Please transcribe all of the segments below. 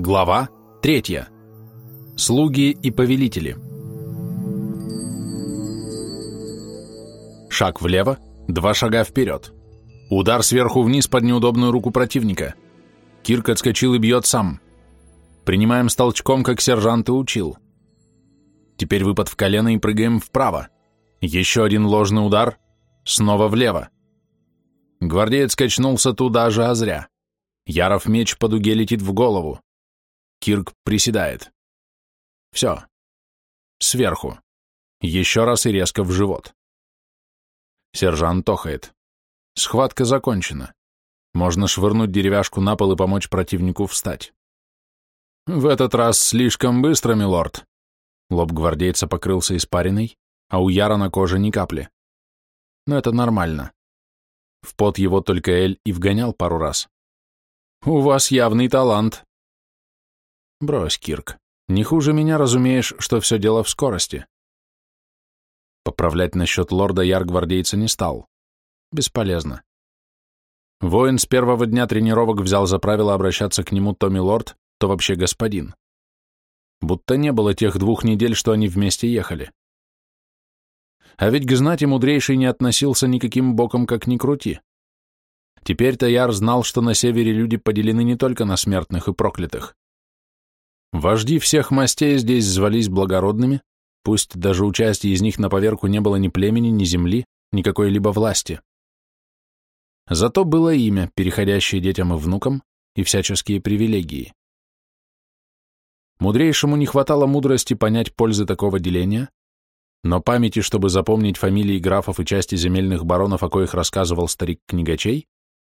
Глава 3. Слуги и повелители. Шаг влево, два шага вперед. Удар сверху вниз под неудобную руку противника. Кирк отскочил и бьет сам. Принимаем с толчком, как сержант и учил. Теперь выпад в колено и прыгаем вправо. Еще один ложный удар, снова влево. Гвардеец качнулся туда же, а зря. Яров меч по дуге летит в голову. Кирк приседает. Все. Сверху. Еще раз и резко в живот. Сержант тохает. Схватка закончена. Можно швырнуть деревяшку на пол и помочь противнику встать. В этот раз слишком быстро, милорд. Лоб гвардейца покрылся испариной, а у Яра на коже ни капли. Но это нормально. В пот его только Эль и вгонял пару раз. «У вас явный талант», Брось, Кирк. Не хуже меня разумеешь, что все дело в скорости. Поправлять насчет лорда яр гвардейца не стал. Бесполезно. Воин с первого дня тренировок взял за правило обращаться к нему то милорд, то вообще господин. Будто не было тех двух недель, что они вместе ехали. А ведь к знати мудрейший не относился никаким боком, как ни крути. Теперь-то Яр знал, что на севере люди поделены не только на смертных и проклятых. Вожди всех мастей здесь звались благородными, пусть даже участие из них на поверку не было ни племени, ни земли, ни какой-либо власти. Зато было имя, переходящее детям и внукам, и всяческие привилегии. Мудрейшему не хватало мудрости понять пользы такого деления, но памяти, чтобы запомнить фамилии графов и части земельных баронов, о коих рассказывал старик Книгачей,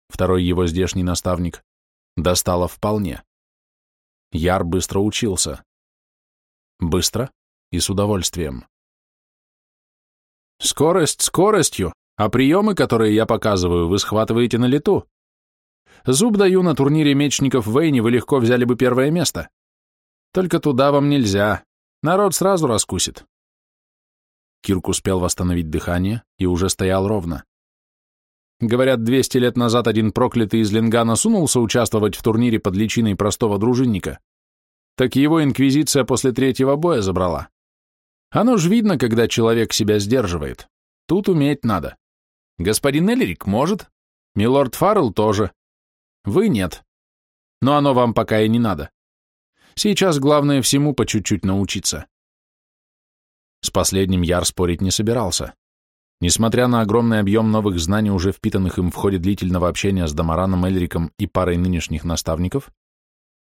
второй его здешний наставник, достало вполне. Яр быстро учился. Быстро и с удовольствием. Скорость скоростью, а приемы, которые я показываю, вы схватываете на лету. Зуб даю, на турнире мечников в Вейне вы легко взяли бы первое место. Только туда вам нельзя. Народ сразу раскусит. Кирк успел восстановить дыхание и уже стоял ровно. Говорят, 200 лет назад один проклятый из Ленгана сунулся участвовать в турнире под личиной простого дружинника. Так его инквизиция после третьего боя забрала. Оно ж видно, когда человек себя сдерживает. Тут уметь надо. Господин Эллирик может. Милорд Фаррелл тоже. Вы нет. Но оно вам пока и не надо. Сейчас главное всему по чуть-чуть научиться. С последним Яр спорить не собирался. Несмотря на огромный объем новых знаний, уже впитанных им в ходе длительного общения с Дамараном Эльриком и парой нынешних наставников,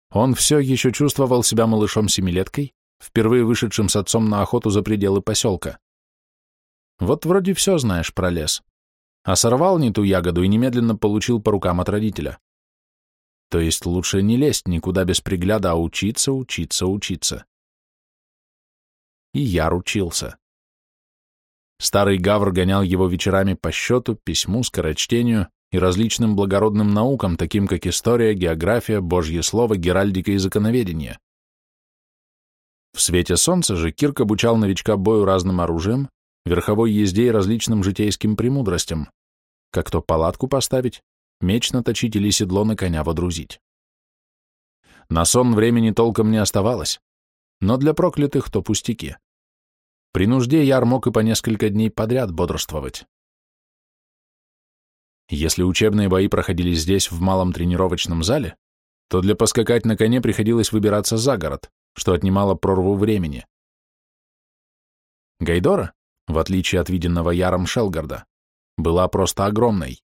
он все еще чувствовал себя малышом-семилеткой, впервые вышедшим с отцом на охоту за пределы поселка. Вот вроде все знаешь про лес. А сорвал не ту ягоду и немедленно получил по рукам от родителя. То есть лучше не лезть никуда без пригляда, а учиться, учиться, учиться. И я ручился. Старый гавр гонял его вечерами по счету, письму, скорочтению и различным благородным наукам, таким как история, география, божье слово, геральдика и законоведение. В свете солнца же Кирк обучал новичка бою разным оружием, верховой езде и различным житейским премудростям, как то палатку поставить, меч наточить или седло на коня водрузить. На сон времени толком не оставалось, но для проклятых то пустяки. При нужде Яр мог и по несколько дней подряд бодрствовать. Если учебные бои проходили здесь, в малом тренировочном зале, то для поскакать на коне приходилось выбираться за город, что отнимало прорву времени. Гайдора, в отличие от виденного Яром Шелгарда, была просто огромной.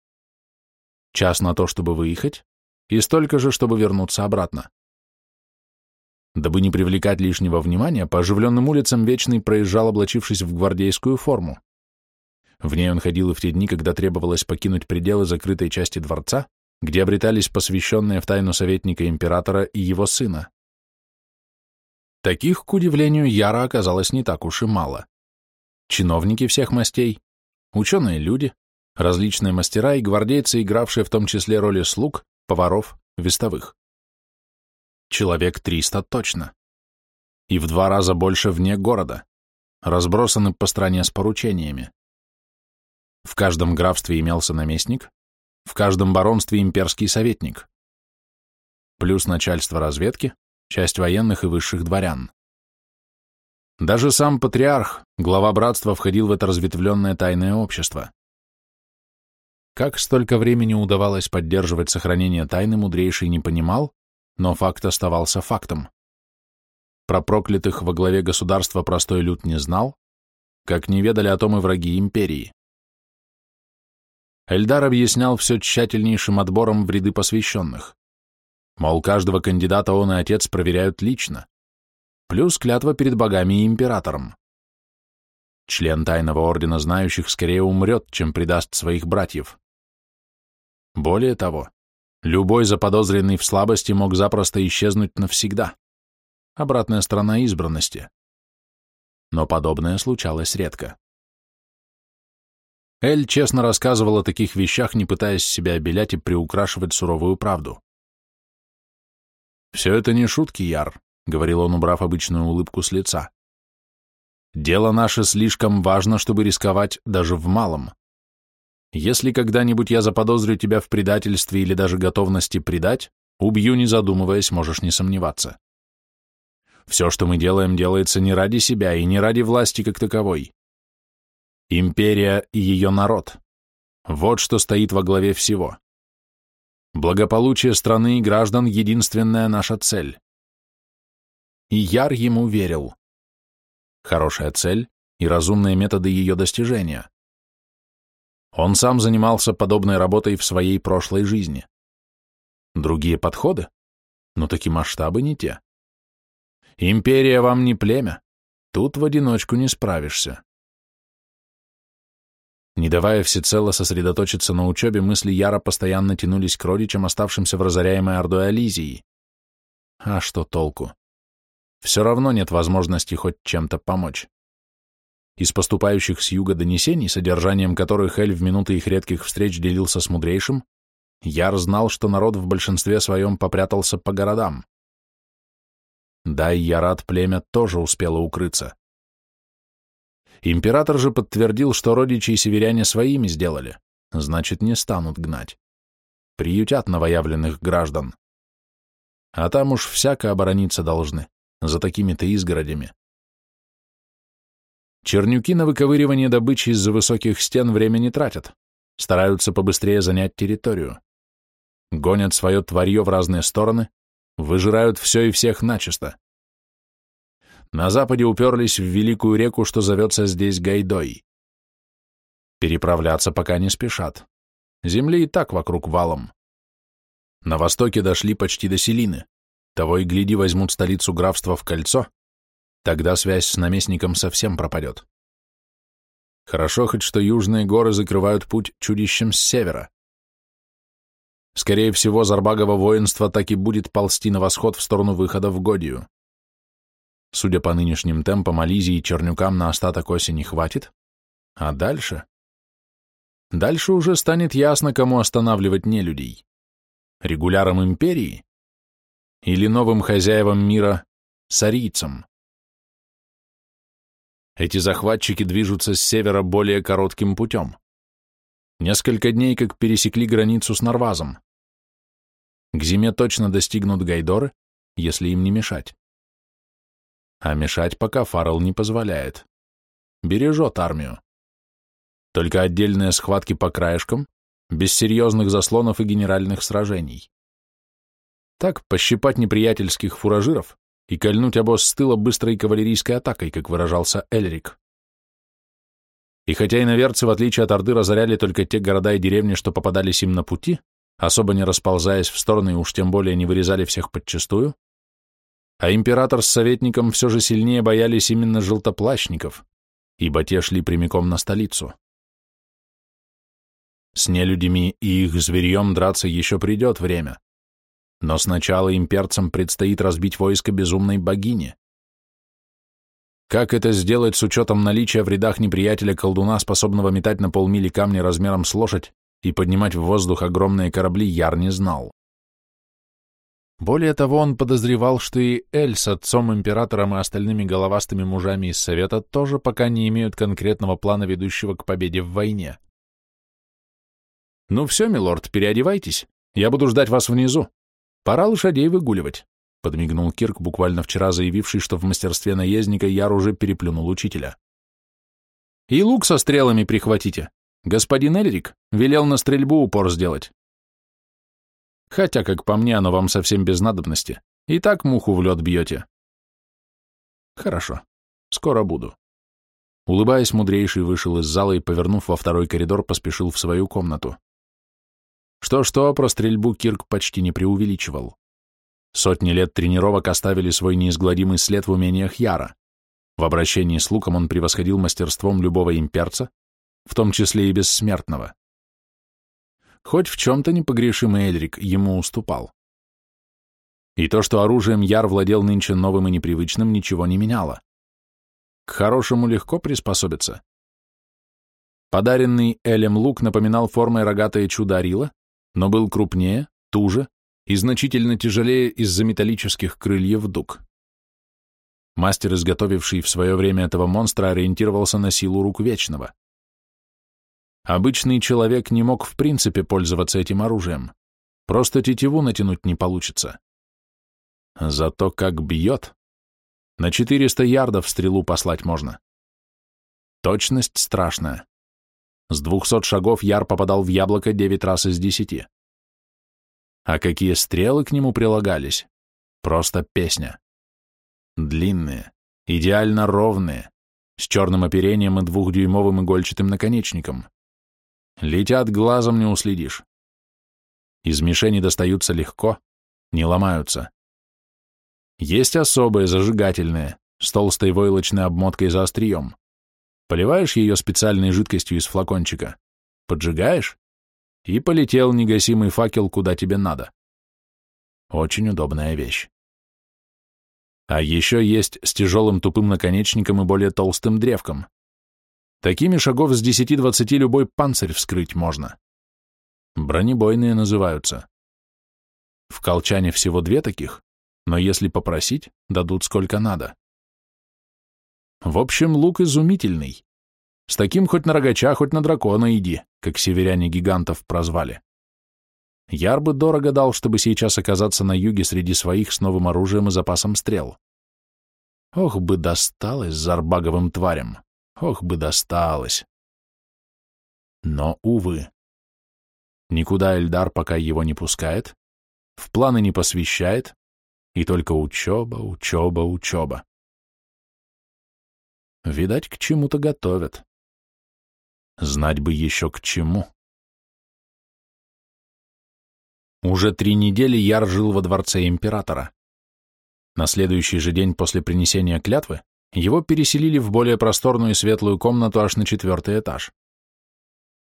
Час на то, чтобы выехать, и столько же, чтобы вернуться обратно. Дабы не привлекать лишнего внимания, по оживленным улицам Вечный проезжал, облачившись в гвардейскую форму. В ней он ходил и в те дни, когда требовалось покинуть пределы закрытой части дворца, где обретались посвященные в тайну советника императора и его сына. Таких, к удивлению, Яра оказалось не так уж и мало. Чиновники всех мастей, ученые люди, различные мастера и гвардейцы, игравшие в том числе роли слуг, поваров, вестовых. Человек триста точно. И в два раза больше вне города, разбросаны по стране с поручениями. В каждом графстве имелся наместник, в каждом баронстве имперский советник. Плюс начальство разведки, часть военных и высших дворян. Даже сам патриарх, глава братства, входил в это разветвленное тайное общество. Как столько времени удавалось поддерживать сохранение тайны, мудрейший не понимал, но факт оставался фактом. Про проклятых во главе государства простой люд не знал, как не ведали о том и враги империи. Эльдар объяснял все тщательнейшим отбором в ряды посвященных. Мол, каждого кандидата он и отец проверяют лично. Плюс клятва перед богами и императором. Член тайного ордена знающих скорее умрет, чем предаст своих братьев. Более того, любой заподозренный в слабости мог запросто исчезнуть навсегда. Обратная сторона избранности. Но подобное случалось редко. Эль честно рассказывал о таких вещах, не пытаясь себя обелять и приукрашивать суровую правду. «Все это не шутки, Яр», — говорил он, убрав обычную улыбку с лица. «Дело наше слишком важно, чтобы рисковать даже в малом. Если когда-нибудь я заподозрю тебя в предательстве или даже готовности предать, убью, не задумываясь, можешь не сомневаться. Все, что мы делаем, делается не ради себя и не ради власти как таковой. Империя и ее народ. Вот что стоит во главе всего. Благополучие страны и граждан — единственная наша цель. И Яр ему верил. Хорошая цель и разумные методы ее достижения. Он сам занимался подобной работой в своей прошлой жизни. Другие подходы? Но такие масштабы не те. Империя вам не племя. Тут в одиночку не справишься. Не давая всецело сосредоточиться на учебе, мысли Яра постоянно тянулись к родичам, оставшимся в разоряемой Ордой Ализии. А что толку? Все равно нет возможности хоть чем-то помочь. Из поступающих с юга донесений, содержанием которых Эль в минуты их редких встреч делился с мудрейшим, Яр знал, что народ в большинстве своем попрятался по городам. Да, и Ярат племя тоже успело укрыться. Император же подтвердил, что родичи и северяне своими сделали, значит, не станут гнать. Приютят новоявленных граждан. А там уж всяко оборониться должны, за такими-то изгородями. Чернюки на выковыривание добычи из-за высоких стен время не тратят, стараются побыстрее занять территорию. Гонят свое тварье в разные стороны, выжирают все и всех начисто. На западе уперлись в великую реку, что зовется здесь Гайдой. Переправляться пока не спешат. Земли и так вокруг валом. На востоке дошли почти до Селины. Того и гляди возьмут столицу графства в кольцо, Тогда связь с наместником совсем пропадет. Хорошо хоть, что южные горы закрывают путь чудищем с севера. Скорее всего, Зарбагово воинство так и будет ползти на восход в сторону выхода в Годию. Судя по нынешним темпам, Ализии и Чернюкам на остаток осени хватит. А дальше? Дальше уже станет ясно, кому останавливать нелюдей. Регулярам империи? Или новым хозяевам мира — сарийцам? Эти захватчики движутся с севера более коротким путем. Несколько дней как пересекли границу с Нарвазом. К зиме точно достигнут Гайдоры, если им не мешать. А мешать пока Фаррелл не позволяет. Бережет армию. Только отдельные схватки по краешкам, без серьезных заслонов и генеральных сражений. Так, пощипать неприятельских фуражиров, и кольнуть обоз с тыла быстрой кавалерийской атакой, как выражался Эльрик. И хотя иноверцы, в отличие от Орды, разоряли только те города и деревни, что попадались им на пути, особо не расползаясь в стороны и уж тем более не вырезали всех подчистую, а император с советником все же сильнее боялись именно желтоплащников, ибо те шли прямиком на столицу. С нелюдями и их зверьем драться еще придет время, но сначала имперцам предстоит разбить войско безумной богини. Как это сделать с учетом наличия в рядах неприятеля колдуна, способного метать на полмили камни размером с лошадь и поднимать в воздух огромные корабли, Яр не знал. Более того, он подозревал, что и Эль с отцом императором и остальными головастыми мужами из Совета тоже пока не имеют конкретного плана, ведущего к победе в войне. «Ну все, милорд, переодевайтесь. Я буду ждать вас внизу. Пора лошадей выгуливать. подмигнул Кирк, буквально вчера заявивший, что в мастерстве наездника Яр уже переплюнул учителя. И лук со стрелами прихватите. Господин Эльрик велел на стрельбу упор сделать. Хотя, как по мне, оно вам совсем без надобности. И так муху в лед бьете. Хорошо. Скоро буду. Улыбаясь, мудрейший вышел из зала и, повернув во второй коридор, поспешил в свою комнату. Что-что, про стрельбу Кирк почти не преувеличивал. Сотни лет тренировок оставили свой неизгладимый след в умениях Яра. В обращении с луком он превосходил мастерством любого имперца, в том числе и бессмертного. Хоть в чем-то непогрешимый Эльрик ему уступал. И то, что оружием Яр владел нынче новым и непривычным, ничего не меняло. К хорошему легко приспособиться. Подаренный Элем лук напоминал формой рогатое чудо Арила, но был крупнее, туже и значительно тяжелее из-за металлических крыльев дуг. Мастер, изготовивший в свое время этого монстра, ориентировался на силу рук Вечного. Обычный человек не мог в принципе пользоваться этим оружием. Просто тетиву натянуть не получится. Зато как бьет. На 400 ярдов стрелу послать можно. Точность страшная. С 200 шагов Яр попадал в яблоко 9 раз из 10. А какие стрелы к нему прилагались? Просто песня. Длинные, идеально ровные, с черным оперением и двухдюймовым игольчатым наконечником. Летят глазом не уследишь. Из мишени достаются легко, не ломаются. Есть особые, зажигательные, с толстой войлочной обмоткой за острием. Поливаешь ее специальной жидкостью из флакончика, поджигаешь, и полетел негасимый факел куда тебе надо. Очень удобная вещь. А еще есть с тяжелым тупым наконечником и более толстым древком. Такими шагов с 10-20 любой панцирь вскрыть можно. Бронебойные называются. В колчане всего две таких, но если попросить, дадут сколько надо. В общем, лук изумительный. С таким хоть на рогача, хоть на дракона иди, как северяне гигантов прозвали. Яр бы дорого дал, чтобы сейчас оказаться на юге среди своих с новым оружием и запасом стрел. Ох бы досталось зарбаговым тварям, ох бы досталось. Но, увы, никуда Эльдар пока его не пускает, в планы не посвящает, и только учеба, учеба, учеба. Видать, к чему-то готовят. Знать бы еще к чему. Уже три недели Яр жил во дворце императора. На следующий же день после принесения клятвы его переселили в более просторную и светлую комнату аж на четвертый этаж.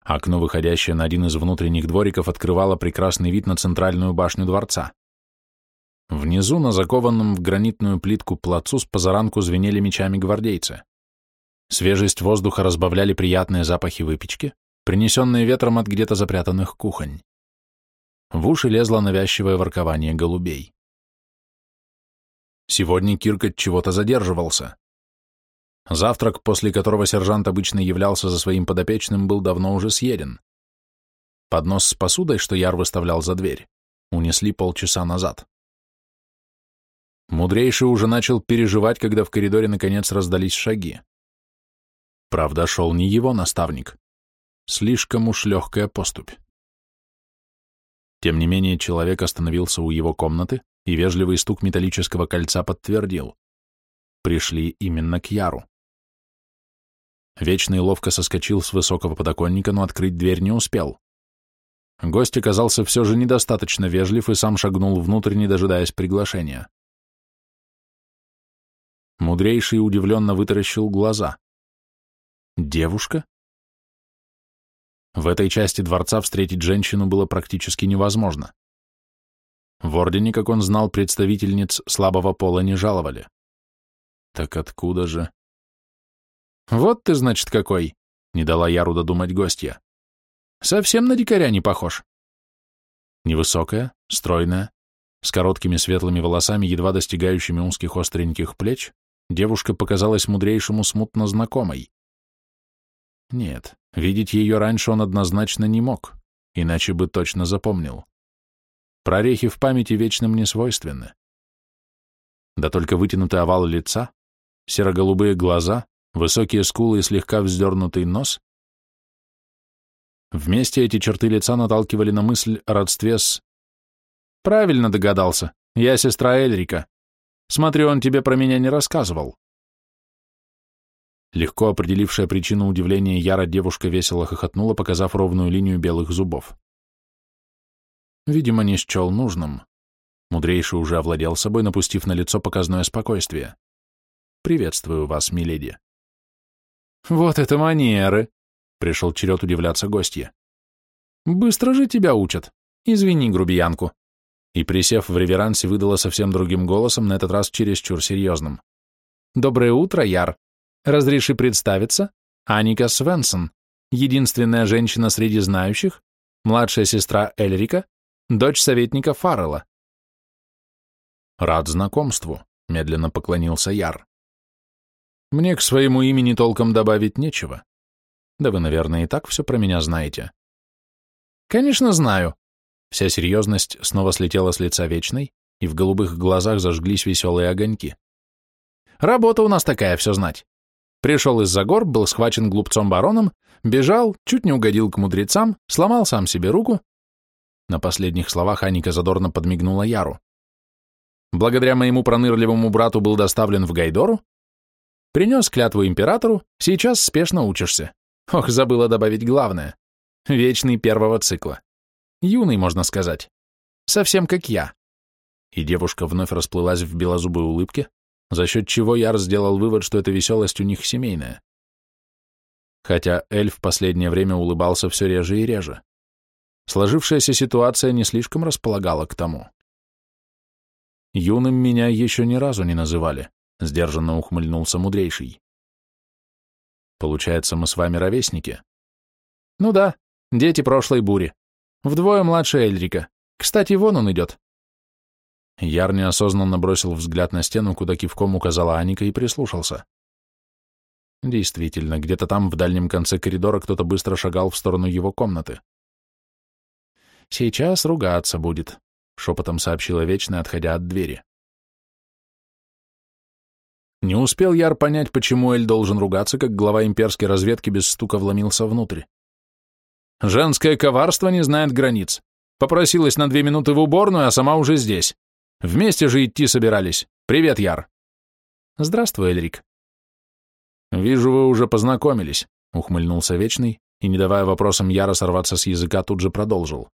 Окно, выходящее на один из внутренних двориков, открывало прекрасный вид на центральную башню дворца. Внизу, на закованном в гранитную плитку плацу, с позаранку звенели мечами гвардейцы. Свежесть воздуха разбавляли приятные запахи выпечки, принесенные ветром от где-то запрятанных кухонь. В уши лезло навязчивое воркование голубей. Сегодня Кирк от чего-то задерживался. Завтрак, после которого сержант обычно являлся за своим подопечным, был давно уже съеден. Поднос с посудой, что Яр выставлял за дверь, унесли полчаса назад. Мудрейший уже начал переживать, когда в коридоре наконец раздались шаги. Правда, шел не его наставник. Слишком уж легкая поступь. Тем не менее, человек остановился у его комнаты, и вежливый стук металлического кольца подтвердил. Пришли именно к Яру. Вечный ловко соскочил с высокого подоконника, но открыть дверь не успел. Гость оказался все же недостаточно вежлив и сам шагнул внутрь, не дожидаясь приглашения. Мудрейший удивленно вытаращил глаза. Девушка? В этой части дворца встретить женщину было практически невозможно. В Ордене, как он знал, представительниц слабого пола не жаловали. Так откуда же? Вот ты, значит, какой, не дала Яру додумать гостья. Совсем на дикаря не похож. Невысокая, стройная, с короткими светлыми волосами, едва достигающими узких остреньких плеч, девушка показалась мудрейшему смутно знакомой. Нет, видеть ее раньше он однозначно не мог, иначе бы точно запомнил. Прорехи в памяти вечным не свойственны. Да только вытянутый овал лица, серо-голубые глаза, высокие скулы и слегка вздернутый нос. Вместе эти черты лица наталкивали на мысль о родстве с... Правильно догадался, я сестра Эльрика. Смотрю, он тебе про меня не рассказывал. Легко определившая причину удивления Яра девушка весело хохотнула, показав ровную линию белых зубов. Видимо, не счел нужным. Мудрейший уже овладел собой, напустив на лицо показное спокойствие. «Приветствую вас, миледи». «Вот это манеры!» — пришел черед удивляться гостья. «Быстро же тебя учат. Извини грубиянку». И, присев в реверансе, выдала совсем другим голосом, на этот раз чересчур серьезным. «Доброе утро, Яр. Разреши представиться? Аника Свенсон, единственная женщина среди знающих, младшая сестра Эльрика, дочь советника Фаррелла. Рад знакомству, медленно поклонился Яр. Мне к своему имени толком добавить нечего. Да вы, наверное, и так все про меня знаете. Конечно, знаю. Вся серьезность снова слетела с лица Вечной, и в голубых глазах зажглись веселые огоньки. Работа у нас такая, все знать. Пришел из-за гор, был схвачен глупцом-бароном, бежал, чуть не угодил к мудрецам, сломал сам себе руку. На последних словах Аника задорно подмигнула Яру. Благодаря моему пронырливому брату был доставлен в Гайдору, принес клятву императору, сейчас спешно учишься. Ох, забыла добавить главное. Вечный первого цикла. Юный, можно сказать. Совсем как я. И девушка вновь расплылась в белозубой улыбке, за счет чего Яр сделал вывод, что эта веселость у них семейная. Хотя эльф в последнее время улыбался все реже и реже. Сложившаяся ситуация не слишком располагала к тому. Юным меня еще ни разу не называли, сдержанно ухмыльнулся мудрейший. Получается, мы с вами ровесники? Ну да, дети прошлой бури. Вдвое младше Эльрика. Кстати, вон он идет. Яр неосознанно бросил взгляд на стену, куда кивком указала Аника, и прислушался. Действительно, где-то там, в дальнем конце коридора, кто-то быстро шагал в сторону его комнаты. «Сейчас ругаться будет», — шепотом сообщила Вечная, отходя от двери. Не успел Яр понять, почему Эль должен ругаться, как глава имперской разведки без стука вломился внутрь. «Женское коварство не знает границ. Попросилась на две минуты в уборную, а сама уже здесь. Вместе же идти собирались. Привет, Яр. Здравствуй, Эльрик. Вижу, вы уже познакомились, ухмыльнулся Вечный и, не давая вопросам Яра сорваться с языка, тут же продолжил.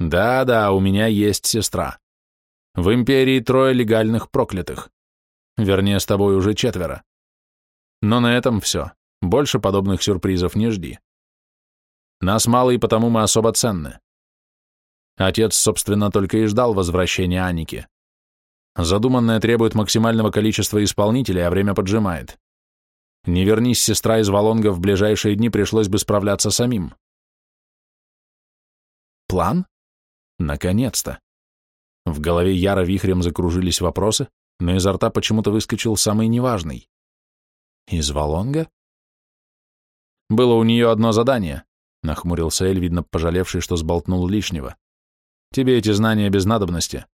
Да-да, у меня есть сестра. В империи трое легальных проклятых. Вернее, с тобой уже четверо. Но на этом все. Больше подобных сюрпризов не жди. Нас мало, и потому мы особо ценны. Отец, собственно, только и ждал возвращения Аники. Задуманное требует максимального количества исполнителей, а время поджимает. Не вернись сестра из Волонга в ближайшие дни, пришлось бы справляться самим. План? Наконец-то. В голове Яра вихрем закружились вопросы, но изо рта почему-то выскочил самый неважный. Из Волонга? Было у нее одно задание, нахмурился Эль, видно, пожалевший, что сболтнул лишнего. Тебе эти знания без надобности.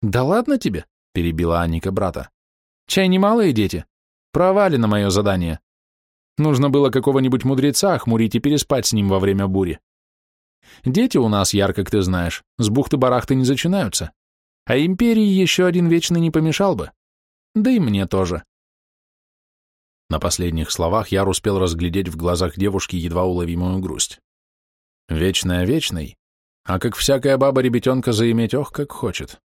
Да ладно тебе, перебила Аника брата. Чай немалые дети. Провали на мое задание. Нужно было какого-нибудь мудреца охмурить и переспать с ним во время бури. Дети у нас, яр, как ты знаешь, с бухты-барахты не зачинаются. А империи еще один вечный не помешал бы. Да и мне тоже. На последних словах Яр успел разглядеть в глазах девушки едва уловимую грусть. Вечная вечной, а как всякая баба ребятенка заиметь ох, как хочет.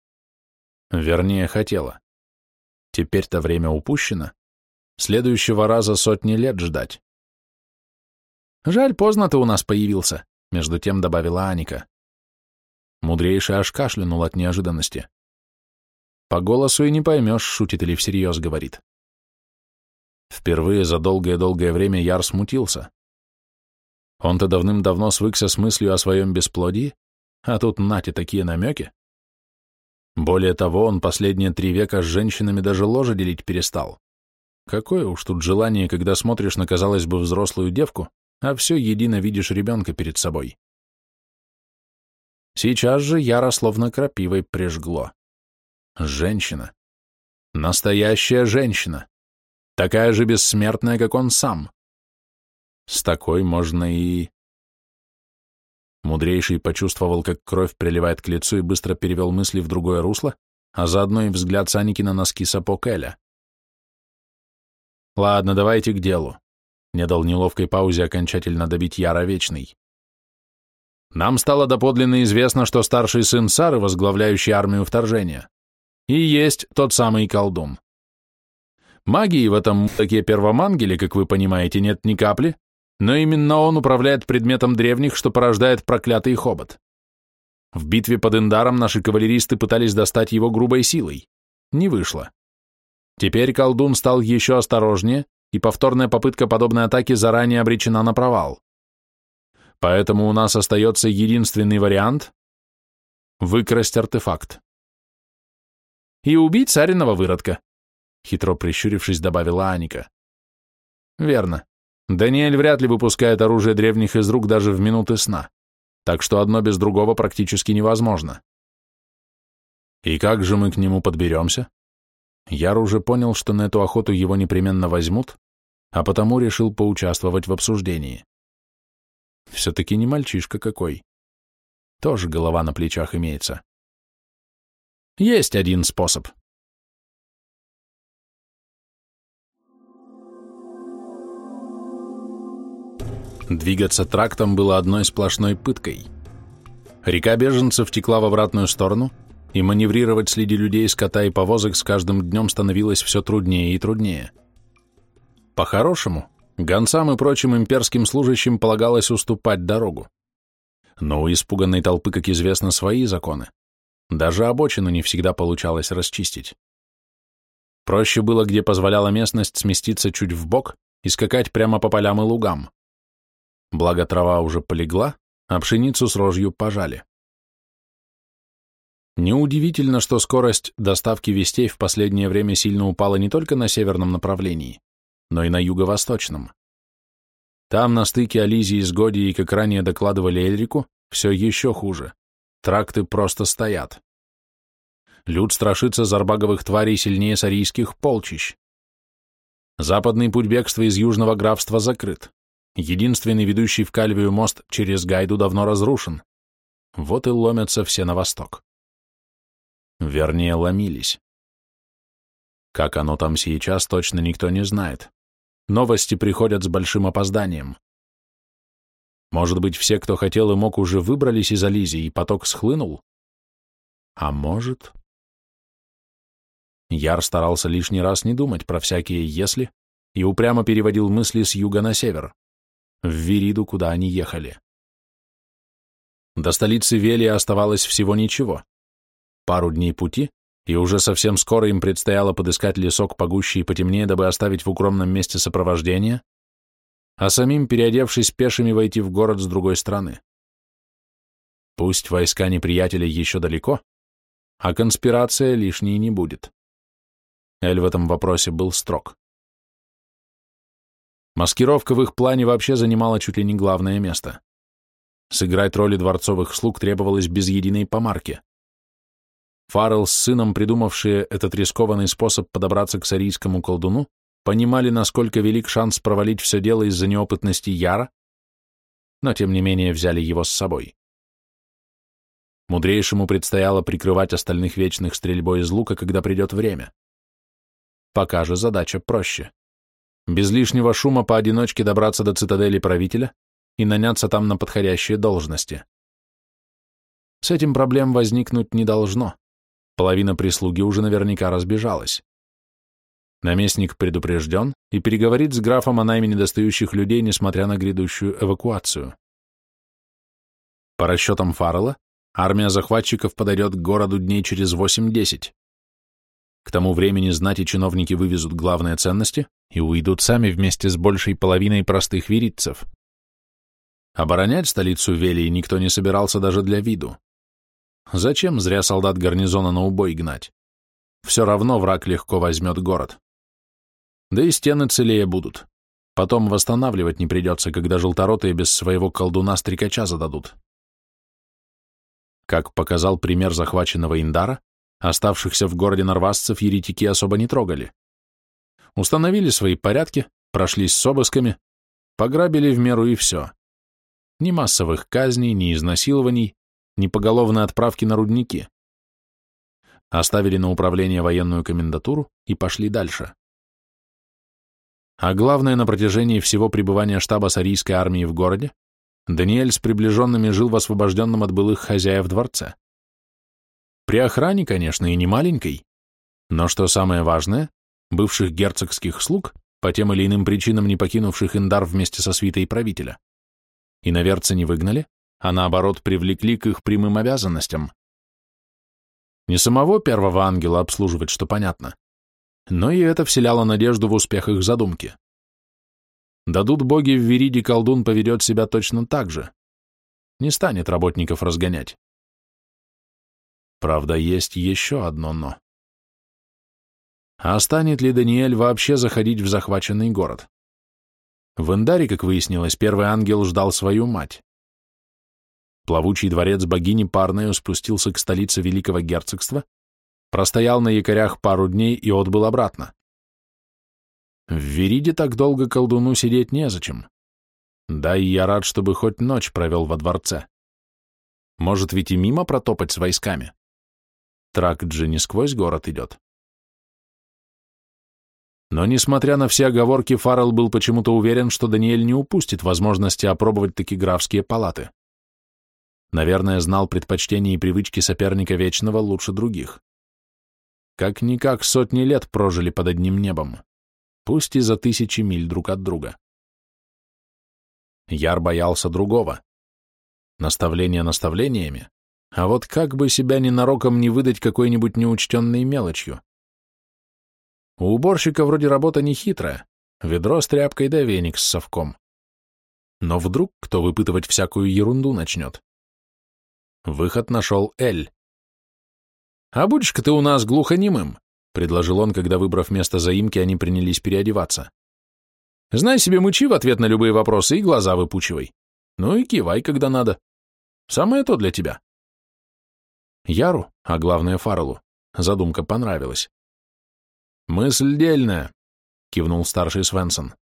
Вернее, хотела. Теперь-то время упущено. Следующего раза сотни лет ждать. Жаль, поздно ты у нас появился, между тем добавила Аника. Мудрейший аж кашлянул от неожиданности. По голосу и не поймешь, шутит или всерьез говорит. Впервые за долгое-долгое время Яр смутился. Он-то давным-давно свыкся с мыслью о своем бесплодии, а тут нате такие намеки. Более того, он последние три века с женщинами даже ложе делить перестал. Какое уж тут желание, когда смотришь на, казалось бы, взрослую девку, а все едино видишь ребенка перед собой. Сейчас же Яра словно крапивой прижгло. Женщина. Настоящая женщина. Такая же бессмертная, как он сам. С такой можно и... Мудрейший почувствовал, как кровь приливает к лицу и быстро перевел мысли в другое русло, а заодно и взгляд Саники на носки сапог Эля. «Ладно, давайте к делу», — не дал неловкой паузе окончательно добить Яра Вечный. «Нам стало доподлинно известно, что старший сын Сары, возглавляющий армию вторжения, и есть тот самый колдун. Магии в этом такие первомангеле, как вы понимаете, нет ни капли, но именно он управляет предметом древних, что порождает проклятый хобот. В битве под Индаром наши кавалеристы пытались достать его грубой силой. Не вышло. Теперь колдун стал еще осторожнее, и повторная попытка подобной атаки заранее обречена на провал. Поэтому у нас остается единственный вариант — выкрасть артефакт. И убить цариного выродка, хитро прищурившись, добавила Аника. Верно. Даниэль вряд ли выпускает оружие древних из рук даже в минуты сна, так что одно без другого практически невозможно. И как же мы к нему подберемся? Яр уже понял, что на эту охоту его непременно возьмут, а потому решил поучаствовать в обсуждении. Все-таки не мальчишка какой. Тоже голова на плечах имеется. Есть один способ. Двигаться трактом было одной сплошной пыткой. Река беженцев текла в обратную сторону, и маневрировать среди людей, скота и повозок с каждым днем становилось все труднее и труднее. По-хорошему, гонцам и прочим имперским служащим полагалось уступать дорогу. Но у испуганной толпы, как известно, свои законы. Даже обочину не всегда получалось расчистить. Проще было, где позволяла местность сместиться чуть в бок и скакать прямо по полям и лугам. Благо трава уже полегла, а пшеницу с рожью пожали. Неудивительно, что скорость доставки вестей в последнее время сильно упала не только на северном направлении, но и на юго-восточном. Там, на стыке Ализии с Годией, как ранее докладывали Эльрику, все еще хуже. Тракты просто стоят. Люд страшится зарбаговых тварей сильнее сарийских полчищ. Западный путь бегства из южного графства закрыт. Единственный ведущий в Кальвию мост через Гайду давно разрушен. Вот и ломятся все на восток. Вернее, ломились. Как оно там сейчас, точно никто не знает. Новости приходят с большим опозданием. Может быть, все, кто хотел и мог, уже выбрались из Ализии, и поток схлынул? А может... Яр старался лишний раз не думать про всякие «если» и упрямо переводил мысли с юга на север в Вириду, куда они ехали. До столицы Велия оставалось всего ничего. Пару дней пути, и уже совсем скоро им предстояло подыскать лесок погуще и потемнее, дабы оставить в укромном месте сопровождение, а самим, переодевшись пешими, войти в город с другой стороны. Пусть войска неприятеля еще далеко, а конспирация лишней не будет. Эль в этом вопросе был строг. Маскировка в их плане вообще занимала чуть ли не главное место. Сыграть роли дворцовых слуг требовалось без единой помарки. Фаррелл с сыном, придумавшие этот рискованный способ подобраться к сарийскому колдуну, понимали, насколько велик шанс провалить все дело из-за неопытности Яра, но тем не менее взяли его с собой. Мудрейшему предстояло прикрывать остальных вечных стрельбой из лука, когда придет время. Пока же задача проще без лишнего шума поодиночке добраться до цитадели правителя и наняться там на подходящие должности. С этим проблем возникнуть не должно. Половина прислуги уже наверняка разбежалась. Наместник предупрежден и переговорит с графом о найме недостающих людей, несмотря на грядущую эвакуацию. По расчетам Фаррелла, армия захватчиков подойдет к городу дней через 8-10. К тому времени знать и чиновники вывезут главные ценности и уйдут сами вместе с большей половиной простых веритцев. Оборонять столицу Велии никто не собирался даже для виду. Зачем зря солдат гарнизона на убой гнать? Все равно враг легко возьмет город. Да и стены целее будут. Потом восстанавливать не придется, когда желторотые без своего колдуна стрекача зададут. Как показал пример захваченного Индара, Оставшихся в городе норвасцев еретики особо не трогали. Установили свои порядки, прошлись с обысками, пограбили в меру и все. Ни массовых казней, ни изнасилований, ни поголовной отправки на рудники. Оставили на управление военную комендатуру и пошли дальше. А главное, на протяжении всего пребывания штаба сарийской армии в городе, Даниэль с приближенными жил в освобожденном от былых хозяев дворце. При охране, конечно, и не маленькой, но что самое важное, бывших герцогских слуг, по тем или иным причинам не покинувших Индар вместе со свитой правителя, и наверца не выгнали, а наоборот привлекли к их прямым обязанностям. Не самого первого ангела обслуживать, что понятно, но и это вселяло надежду в успех их задумки. Дадут боги в Вериде, колдун поведет себя точно так же. Не станет работников разгонять. Правда, есть еще одно «но». А станет ли Даниэль вообще заходить в захваченный город? В Эндаре, как выяснилось, первый ангел ждал свою мать. Плавучий дворец богини Парнею спустился к столице Великого Герцогства, простоял на якорях пару дней и отбыл обратно. В Вериде так долго колдуну сидеть незачем. Да и я рад, чтобы хоть ночь провел во дворце. Может ведь и мимо протопать с войсками? Тракт же не сквозь город идет. Но, несмотря на все оговорки, Фаррелл был почему-то уверен, что Даниэль не упустит возможности опробовать таки графские палаты. Наверное, знал предпочтения и привычки соперника Вечного лучше других. Как-никак сотни лет прожили под одним небом, пусть и за тысячи миль друг от друга. Яр боялся другого. Наставления наставлениями, а вот как бы себя ненароком не выдать какой-нибудь неучтенной мелочью. У уборщика вроде работа нехитрая, ведро с тряпкой да веник с совком. Но вдруг кто выпытывать всякую ерунду начнет? Выход нашел Эль. «А будешь-ка ты у нас глухонемым», — предложил он, когда, выбрав место заимки, они принялись переодеваться. «Знай себе мычи в ответ на любые вопросы и глаза выпучивай. Ну и кивай, когда надо. Самое то для тебя». Яру, а главное Фарреллу, задумка понравилась. «Мысль дельная», — кивнул старший Свенсон.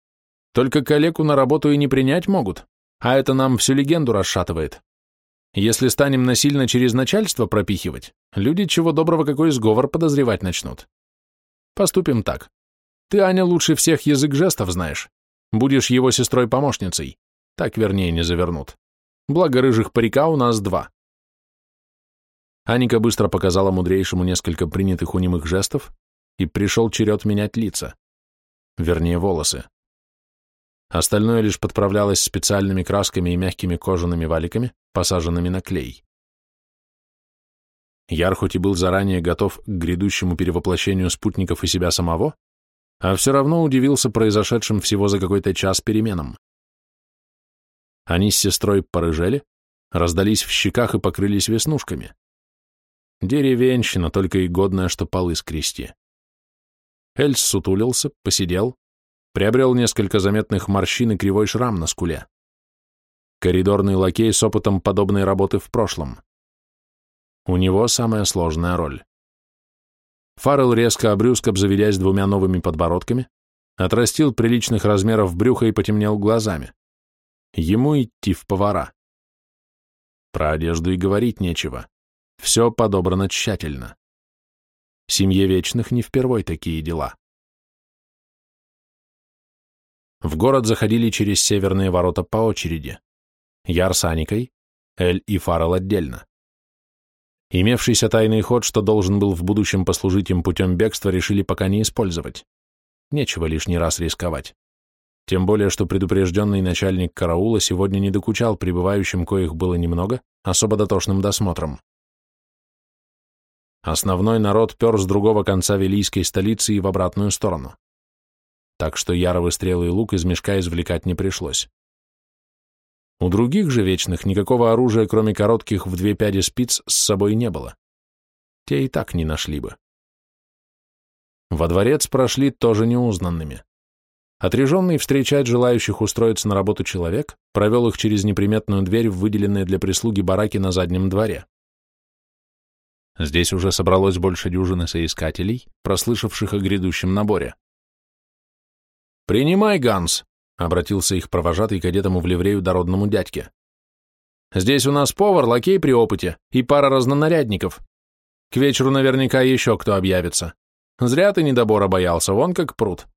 «Только калеку на работу и не принять могут, а это нам всю легенду расшатывает. Если станем насильно через начальство пропихивать, люди чего доброго какой сговор подозревать начнут. Поступим так. Ты, Аня, лучше всех язык жестов знаешь. Будешь его сестрой-помощницей. Так вернее не завернут. Благо рыжих парика у нас два. Аника быстро показала мудрейшему несколько принятых у немых жестов, и пришел черед менять лица, вернее волосы. Остальное лишь подправлялось специальными красками и мягкими кожаными валиками, посаженными на клей. Яр хоть и был заранее готов к грядущему перевоплощению спутников и себя самого, а все равно удивился произошедшим всего за какой-то час переменам. Они с сестрой порыжели, раздались в щеках и покрылись веснушками. Деревенщина, только и годная, что полы скрести. Эльс сутулился, посидел, приобрел несколько заметных морщин и кривой шрам на скуле. Коридорный лакей с опытом подобной работы в прошлом. У него самая сложная роль. Фаррелл резко обрюзг, обзаведясь двумя новыми подбородками, отрастил приличных размеров брюха и потемнел глазами. Ему идти в повара. Про одежду и говорить нечего. Все подобрано тщательно. Семье Вечных не впервой такие дела. В город заходили через северные ворота по очереди. Яр с Аникой, Эль и Фаррелл отдельно. Имевшийся тайный ход, что должен был в будущем послужить им путем бегства, решили пока не использовать. Нечего лишний раз рисковать. Тем более, что предупрежденный начальник караула сегодня не докучал прибывающим, коих было немного, особо дотошным досмотром. Основной народ пер с другого конца Велийской столицы и в обратную сторону. Так что яровы стрелы и лук из мешка извлекать не пришлось. У других же вечных никакого оружия, кроме коротких в две пяди спиц, с собой не было. Те и так не нашли бы. Во дворец прошли тоже неузнанными. Отряженный встречать желающих устроиться на работу человек провел их через неприметную дверь в выделенные для прислуги бараки на заднем дворе. Здесь уже собралось больше дюжины соискателей, прослышавших о грядущем наборе. «Принимай, Ганс!» — обратился их провожатый к одетому в ливрею дородному дядьке. «Здесь у нас повар, лакей при опыте и пара разнонарядников. К вечеру наверняка еще кто объявится. Зря ты недобора боялся, вон как пруд».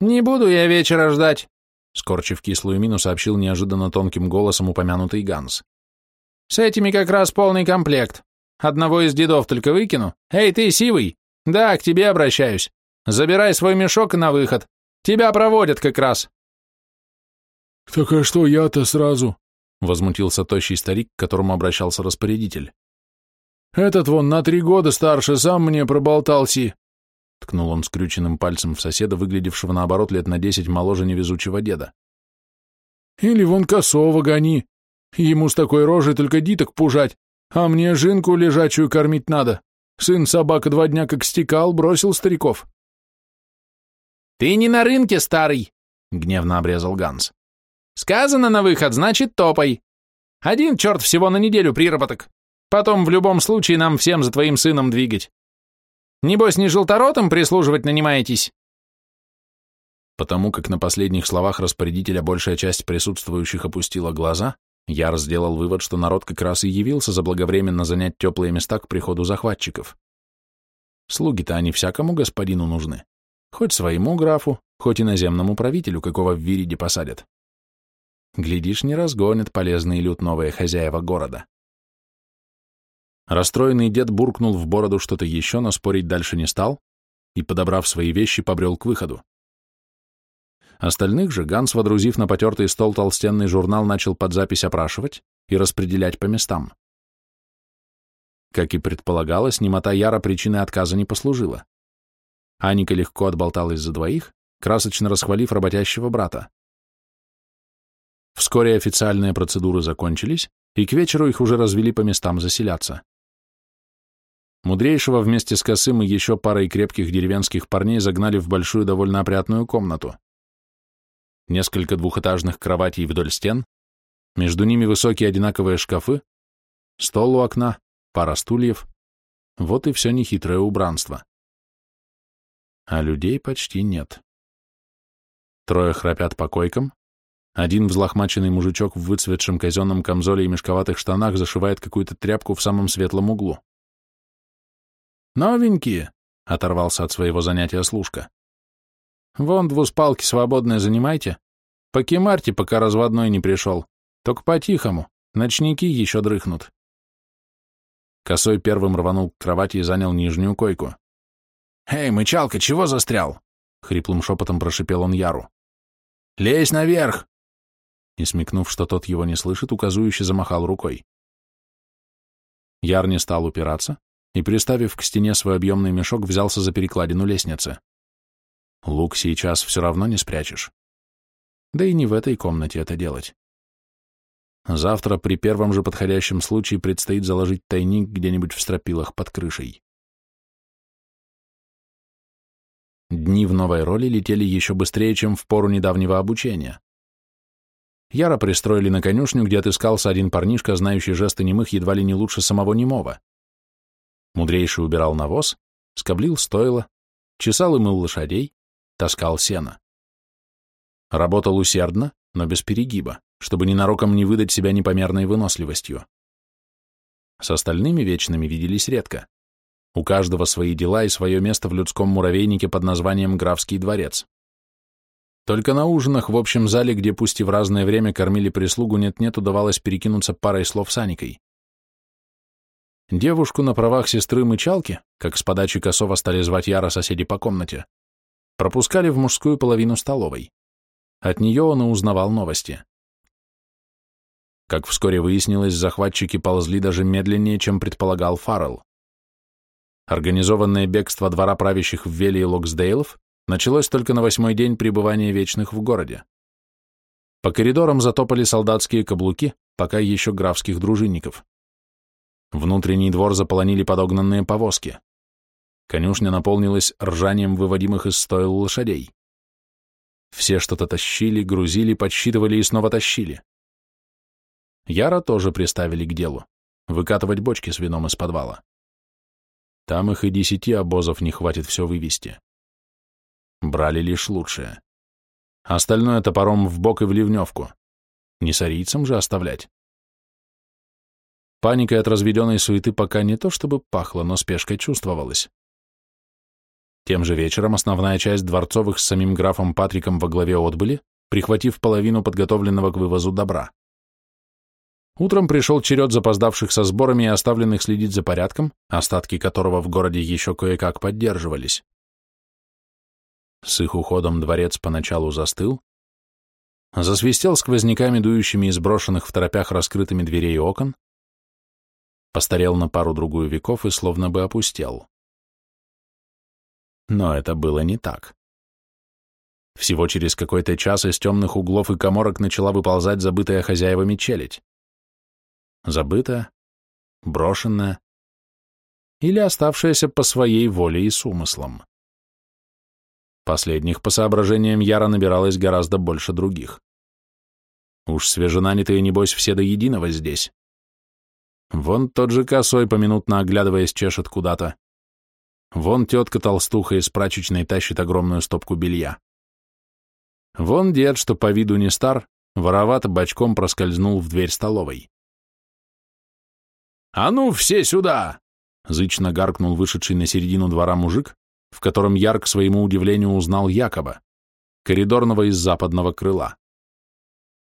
«Не буду я вечера ждать», — скорчив кислую мину, сообщил неожиданно тонким голосом упомянутый Ганс. «С этими как раз полный комплект. Одного из дедов только выкину. Эй, ты, сивый! Да, к тебе обращаюсь. Забирай свой мешок и на выход. Тебя проводят как раз». «Так а что я-то сразу?» — возмутился тощий старик, к которому обращался распорядитель. «Этот вон на три года старше сам мне проболтался. Ткнул он скрюченным пальцем в соседа, выглядевшего наоборот лет на десять моложе невезучего деда. «Или вон косого гони. Ему с такой рожей только диток пужать, а мне жинку лежачую кормить надо. Сын собака два дня как стекал, бросил стариков». «Ты не на рынке, старый!» — гневно обрезал Ганс. «Сказано на выход, значит, топай. Один черт всего на неделю приработок. Потом в любом случае нам всем за твоим сыном двигать. Небось, не желторотом прислуживать нанимаетесь?» Потому как на последних словах распорядителя большая часть присутствующих опустила глаза, я сделал вывод, что народ как раз и явился заблаговременно занять теплые места к приходу захватчиков. Слуги-то они всякому господину нужны. Хоть своему графу, хоть иноземному правителю, какого в Вириде посадят. Глядишь, не разгонят полезный люд новые хозяева города. Расстроенный дед буркнул в бороду что-то еще, но спорить дальше не стал и, подобрав свои вещи, побрел к выходу. Остальных же Ганс, водрузив на потертый стол толстенный журнал, начал под запись опрашивать и распределять по местам. Как и предполагалось, немота Яра причиной отказа не послужила. Аника легко отболталась за двоих, красочно расхвалив работящего брата. Вскоре официальные процедуры закончились, и к вечеру их уже развели по местам заселяться. Мудрейшего вместе с Косым и еще парой крепких деревенских парней загнали в большую довольно опрятную комнату. Несколько двухэтажных кроватей вдоль стен, между ними высокие одинаковые шкафы, стол у окна, пара стульев. Вот и все нехитрое убранство. А людей почти нет. Трое храпят по койкам, один взлохмаченный мужичок в выцветшем казенном камзоле и мешковатых штанах зашивает какую-то тряпку в самом светлом углу. «Новенькие», — оторвался от своего занятия служка. «Вон двуспалки свободные занимайте. Покемарьте, пока разводной не пришел. Только по-тихому, ночники еще дрыхнут». Косой первым рванул к кровати и занял нижнюю койку. «Эй, мычалка, чего застрял?» — хриплым шепотом прошипел он Яру. «Лезь наверх!» И, смекнув, что тот его не слышит, указующе замахал рукой. Яр не стал упираться, и, приставив к стене свой объемный мешок, взялся за перекладину лестницы. Лук сейчас все равно не спрячешь. Да и не в этой комнате это делать. Завтра при первом же подходящем случае предстоит заложить тайник где-нибудь в стропилах под крышей. Дни в новой роли летели еще быстрее, чем в пору недавнего обучения. Яра пристроили на конюшню, где отыскался один парнишка, знающий жесты немых едва ли не лучше самого немого. Мудрейший убирал навоз, скоблил стойло, чесал и мыл лошадей, таскал сено. Работал усердно, но без перегиба, чтобы ненароком не выдать себя непомерной выносливостью. С остальными вечными виделись редко. У каждого свои дела и свое место в людском муравейнике под названием Графский дворец. Только на ужинах в общем зале, где пусть и в разное время кормили прислугу, нет-нет удавалось перекинуться парой слов с Аникой. Девушку на правах сестры Мычалки, как с подачи Косова стали звать Яра соседи по комнате, пропускали в мужскую половину столовой. От нее он и узнавал новости. Как вскоре выяснилось, захватчики ползли даже медленнее, чем предполагал Фаррелл. Организованное бегство двора правящих в Веле и Локсдейлов началось только на восьмой день пребывания Вечных в городе. По коридорам затопали солдатские каблуки, пока еще графских дружинников. Внутренний двор заполонили подогнанные повозки. Конюшня наполнилась ржанием выводимых из стойл лошадей. Все что-то тащили, грузили, подсчитывали и снова тащили. Яра тоже приставили к делу. выкатывать бочки с вином из подвала. Там их и десяти обозов не хватит все вывести. Брали лишь лучшее. Остальное топором в бок и в ливневку. Не сарийцам же оставлять. Паникой от разведенной суеты пока не то чтобы пахло, но спешкой чувствовалась. Тем же вечером основная часть дворцовых с самим графом Патриком во главе отбыли, прихватив половину подготовленного к вывозу добра. Утром пришел черед запоздавших со сборами и оставленных следить за порядком, остатки которого в городе еще кое-как поддерживались. С их уходом дворец поначалу застыл, засвистел сквозняками, дующими из брошенных в торопях раскрытыми дверей и окон, постарел на пару-другую веков и словно бы опустел. Но это было не так. Всего через какой-то час из темных углов и коморок начала выползать забытая хозяевами челядь. Забытая, брошенная или оставшаяся по своей воле и с умыслом. Последних по соображениям Яра набиралось гораздо больше других. Уж свеженанятые, небось, все до единого здесь. Вон тот же косой, поминутно оглядываясь, чешет куда-то. Вон тетка-толстуха из прачечной тащит огромную стопку белья. Вон дед, что по виду не стар, воровато бочком проскользнул в дверь столовой. «А ну, все сюда!» — зычно гаркнул вышедший на середину двора мужик, в котором Яр, к своему удивлению, узнал Якоба, коридорного из западного крыла.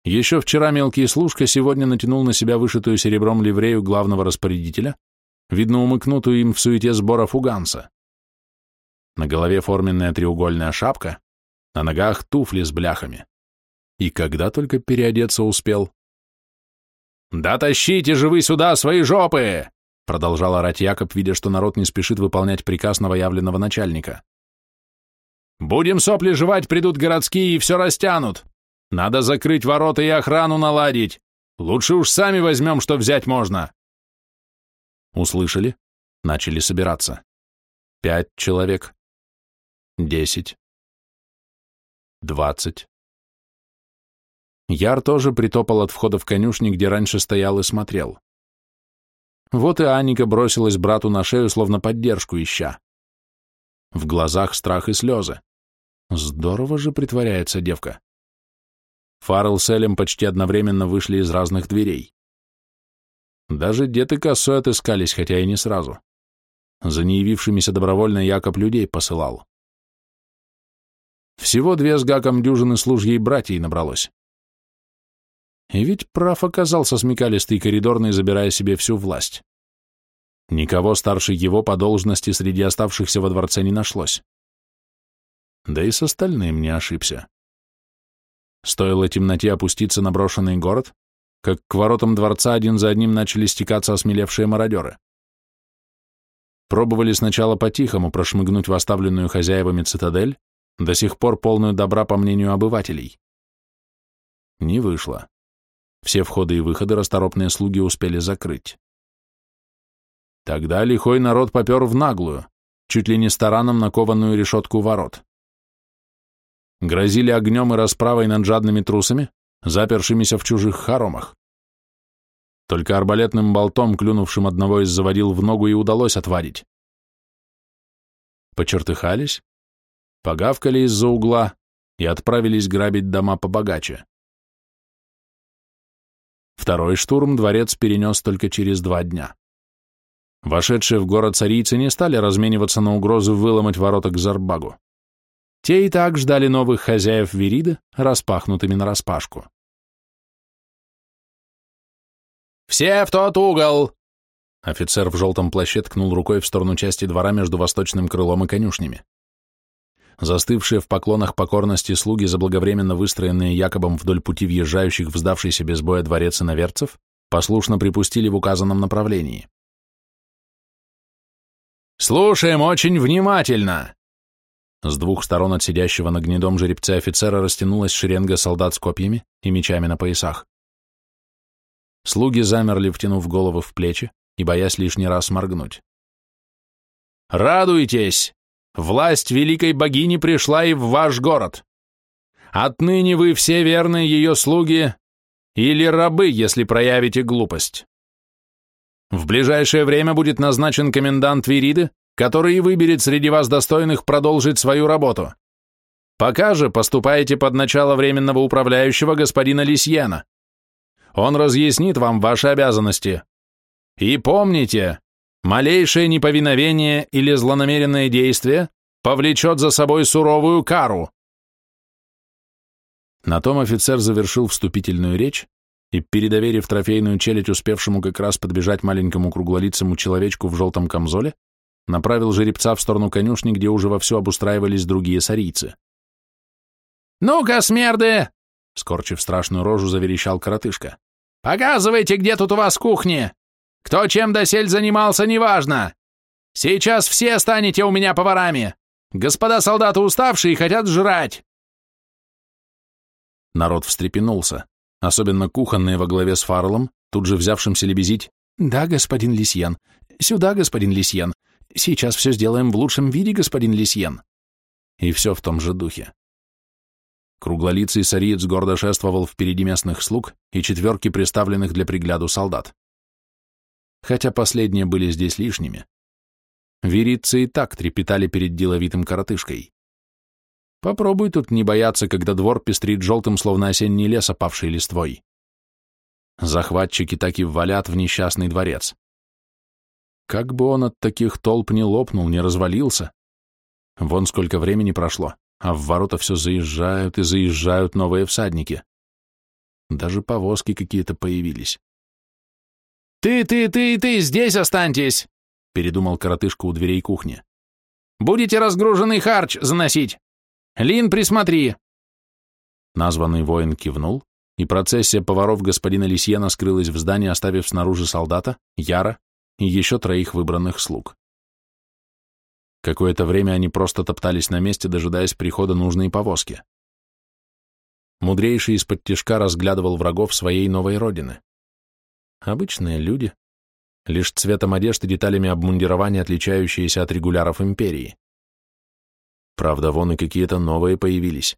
Еще вчера мелкий служка сегодня натянул на себя вышитую серебром ливрею главного распорядителя, видно умыкнутую им в суете сбора фуганса. На голове форменная треугольная шапка, на ногах туфли с бляхами. И когда только переодеться успел. «Да тащите же вы сюда свои жопы!» продолжал орать Якоб, видя, что народ не спешит выполнять приказ новоявленного начальника. «Будем сопли жевать, придут городские и все растянут. Надо закрыть ворота и охрану наладить. Лучше уж сами возьмем, что взять можно». Услышали? Начали собираться. Пять человек. Десять. Двадцать. Яр тоже притопал от входа в конюшни, где раньше стоял и смотрел. Вот и Аника бросилась брату на шею, словно поддержку ища. В глазах страх и слезы. Здорово же притворяется девка. Фаррелл с Элем почти одновременно вышли из разных дверей. Даже дед и косой отыскались, хотя и не сразу. За неявившимися добровольно Якоб людей посылал. Всего две с гаком дюжины служьей братьей набралось. И ведь прав оказался смекалистый коридорный, забирая себе всю власть. Никого старше его по должности среди оставшихся во дворце не нашлось. Да и с остальным не ошибся. Стоило темноте опуститься на брошенный город, как к воротам дворца один за одним начали стекаться осмелевшие мародеры. Пробовали сначала по-тихому прошмыгнуть в оставленную хозяевами цитадель, до сих пор полную добра по мнению обывателей. Не вышло. Все входы и выходы расторопные слуги успели закрыть. Тогда лихой народ попер в наглую, чуть ли не стараном накованную решетку ворот. Грозили огнем и расправой над жадными трусами, запершимися в чужих хоромах. Только арбалетным болтом, клюнувшим одного из заводил в ногу, и удалось отвадить. Почертыхались, погавкали из-за угла и отправились грабить дома побогаче. Второй штурм дворец перенес только через два дня. Вошедшие в город царийцы не стали размениваться на угрозы выломать ворота к Зарбагу. Те и так ждали новых хозяев Верида, распахнутыми нараспашку. «Все в тот угол!» Офицер в желтом плаще ткнул рукой в сторону части двора между восточным крылом и конюшнями. Застывшие в поклонах покорности слуги, заблаговременно выстроенные Якобом вдоль пути въезжающих в сдавшийся без боя дворец иноверцев, послушно припустили в указанном направлении. «Слушаем очень внимательно!» С двух сторон от сидящего на гнедом жеребце офицера растянулась шеренга солдат с копьями и мечами на поясах. Слуги замерли, втянув головы в плечи и боясь лишний раз моргнуть. «Радуйтесь! Власть великой богини пришла и в ваш город. Отныне вы все верные ее слуги или рабы, если проявите глупость. В ближайшее время будет назначен комендант Вириды, который и выберет среди вас достойных продолжить свою работу. Пока же поступаете под начало временного управляющего господина Лисьена. Он разъяснит вам ваши обязанности. И помните, малейшее неповиновение или злонамеренное действие повлечет за собой суровую кару. На том офицер завершил вступительную речь и, передоверив трофейную челядь успевшему как раз подбежать маленькому круглолицому человечку в желтом камзоле, направил жеребца в сторону конюшни, где уже вовсю обустраивались другие сарийцы. «Ну-ка, смерды!» — скорчив страшную рожу, заверещал коротышка. «Показывайте, где тут у вас кухни! Кто чем досель занимался, неважно! Сейчас все станете у меня поварами! Господа солдаты уставшие хотят жрать!» Народ встрепенулся, особенно кухонные во главе с Фарлом, тут же взявшимся лебезить. «Да, господин Лисьен. Сюда, господин Лисьен. Сейчас все сделаем в лучшем виде, господин Лисьен». И все в том же духе. Круглолицый сариец гордо шествовал впереди местных слуг и четверки приставленных для пригляду солдат. Хотя последние были здесь лишними. Верицы и так трепетали перед деловитым коротышкой. Попробуй тут не бояться, когда двор пестрит желтым, словно осенний лес, опавший листвой. Захватчики так и валят в несчастный дворец. Как бы он от таких толп не лопнул, не развалился. Вон сколько времени прошло, а в ворота все заезжают и заезжают новые всадники. Даже повозки какие-то появились. «Ты, ты, ты, ты, здесь останьтесь!» — передумал коротышка у дверей кухни. «Будете разгруженный харч заносить! Лин, присмотри!» Названный воин кивнул, и процессия поваров господина Лисьена скрылась в здании, оставив снаружи солдата, Яра и еще троих выбранных слуг. Какое-то время они просто топтались на месте, дожидаясь прихода нужной повозки. Мудрейший из-под тишка разглядывал врагов своей новой родины. Обычные люди, лишь цветом одежды и деталями обмундирования, отличающиеся от регуляров империи. Правда, вон и какие-то новые появились.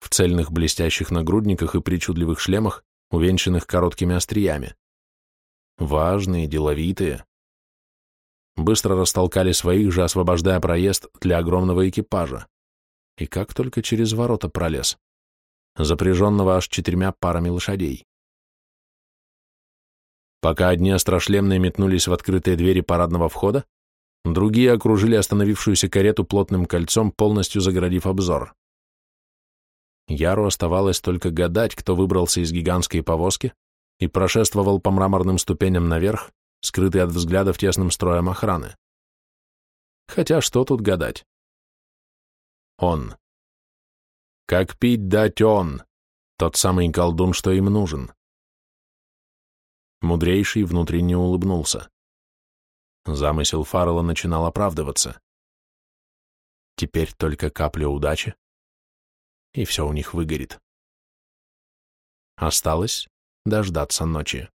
В цельных блестящих нагрудниках и причудливых шлемах, увенчанных короткими остриями. Важные, деловитые. Быстро растолкали своих же, освобождая проезд для огромного экипажа. И как только через ворота пролез. Запряженного аж четырьмя парами лошадей. Пока одни острошлемные метнулись в открытые двери парадного входа, Другие окружили остановившуюся карету плотным кольцом, полностью загородив обзор. Яру оставалось только гадать, кто выбрался из гигантской повозки и прошествовал по мраморным ступеням наверх, скрытый от взглядов тесным строем охраны. Хотя что тут гадать? Он. Как пить дать он, тот самый колдун, что им нужен. Мудрейший внутренне улыбнулся. Замысел Фаррелла начинал оправдываться. Теперь только капля удачи, и все у них выгорит. Осталось дождаться ночи.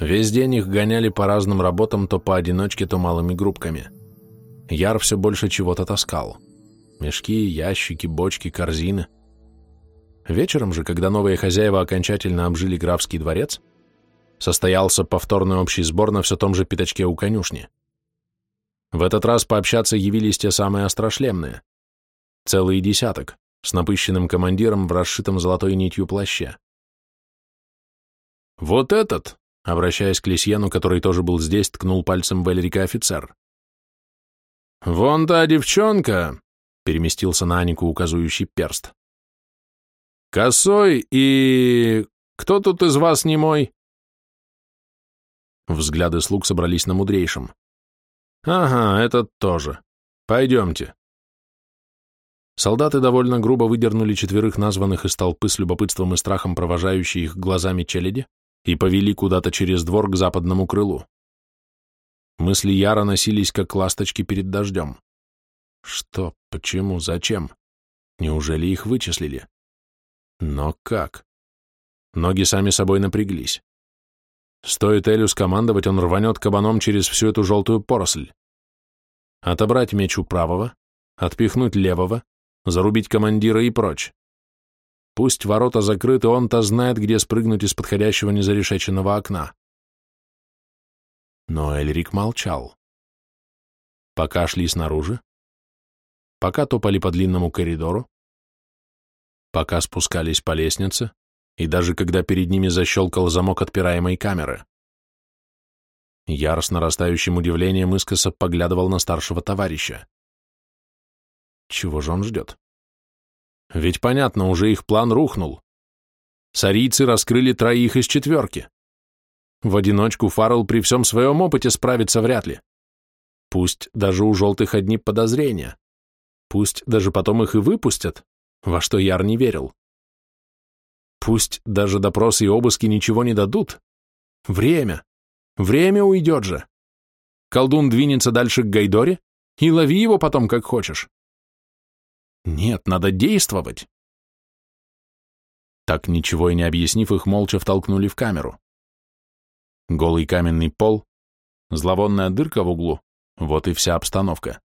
Весь день их гоняли по разным работам, то поодиночке, то малыми группками. Яр все больше чего-то таскал. Мешки, ящики, бочки, корзины — Вечером же, когда новые хозяева окончательно обжили графский дворец, состоялся повторный общий сбор на все том же пятачке у конюшни. В этот раз пообщаться явились те самые острошлемные. Целый десяток, с напыщенным командиром в расшитом золотой нитью плаще. «Вот этот!» — обращаясь к Лисьену, который тоже был здесь, ткнул пальцем в Эльрика офицер. «Вон та девчонка!» — переместился на Анику указывающий перст. Косой и... Кто тут из вас не мой? Взгляды слуг собрались на мудрейшем. Ага, этот тоже. Пойдемте. Солдаты довольно грубо выдернули четверых названных из толпы с любопытством и страхом провожающие их глазами челяди и повели куда-то через двор к западному крылу. Мысли Яра носились, как ласточки перед дождем. Что, почему, зачем? Неужели их вычислили? Но как? Ноги сами собой напряглись. Стоит Элю скомандовать, он рванет кабаном через всю эту желтую поросль. Отобрать меч у правого, отпихнуть левого, зарубить командира и прочь. Пусть ворота закрыты, он-то знает, где спрыгнуть из подходящего незарешеченного окна. Но Эльрик молчал. Пока шли снаружи, пока топали по длинному коридору, пока спускались по лестнице, и даже когда перед ними защелкал замок отпираемой камеры. Яростно растающим удивлением искоса поглядывал на старшего товарища. Чего же он ждет? Ведь понятно, уже их план рухнул. Сарийцы раскрыли троих из четверки. В одиночку Фаррелл при всем своем опыте справится вряд ли. Пусть даже у желтых одни подозрения. Пусть даже потом их и выпустят, во что Яр не верил. Пусть даже допросы и обыски ничего не дадут. Время. Время уйдет же. Колдун двинется дальше к Гайдоре, и лови его потом, как хочешь. Нет, надо действовать. Так ничего и не объяснив, их молча втолкнули в камеру. Голый каменный пол, зловонная дырка в углу, вот и вся обстановка.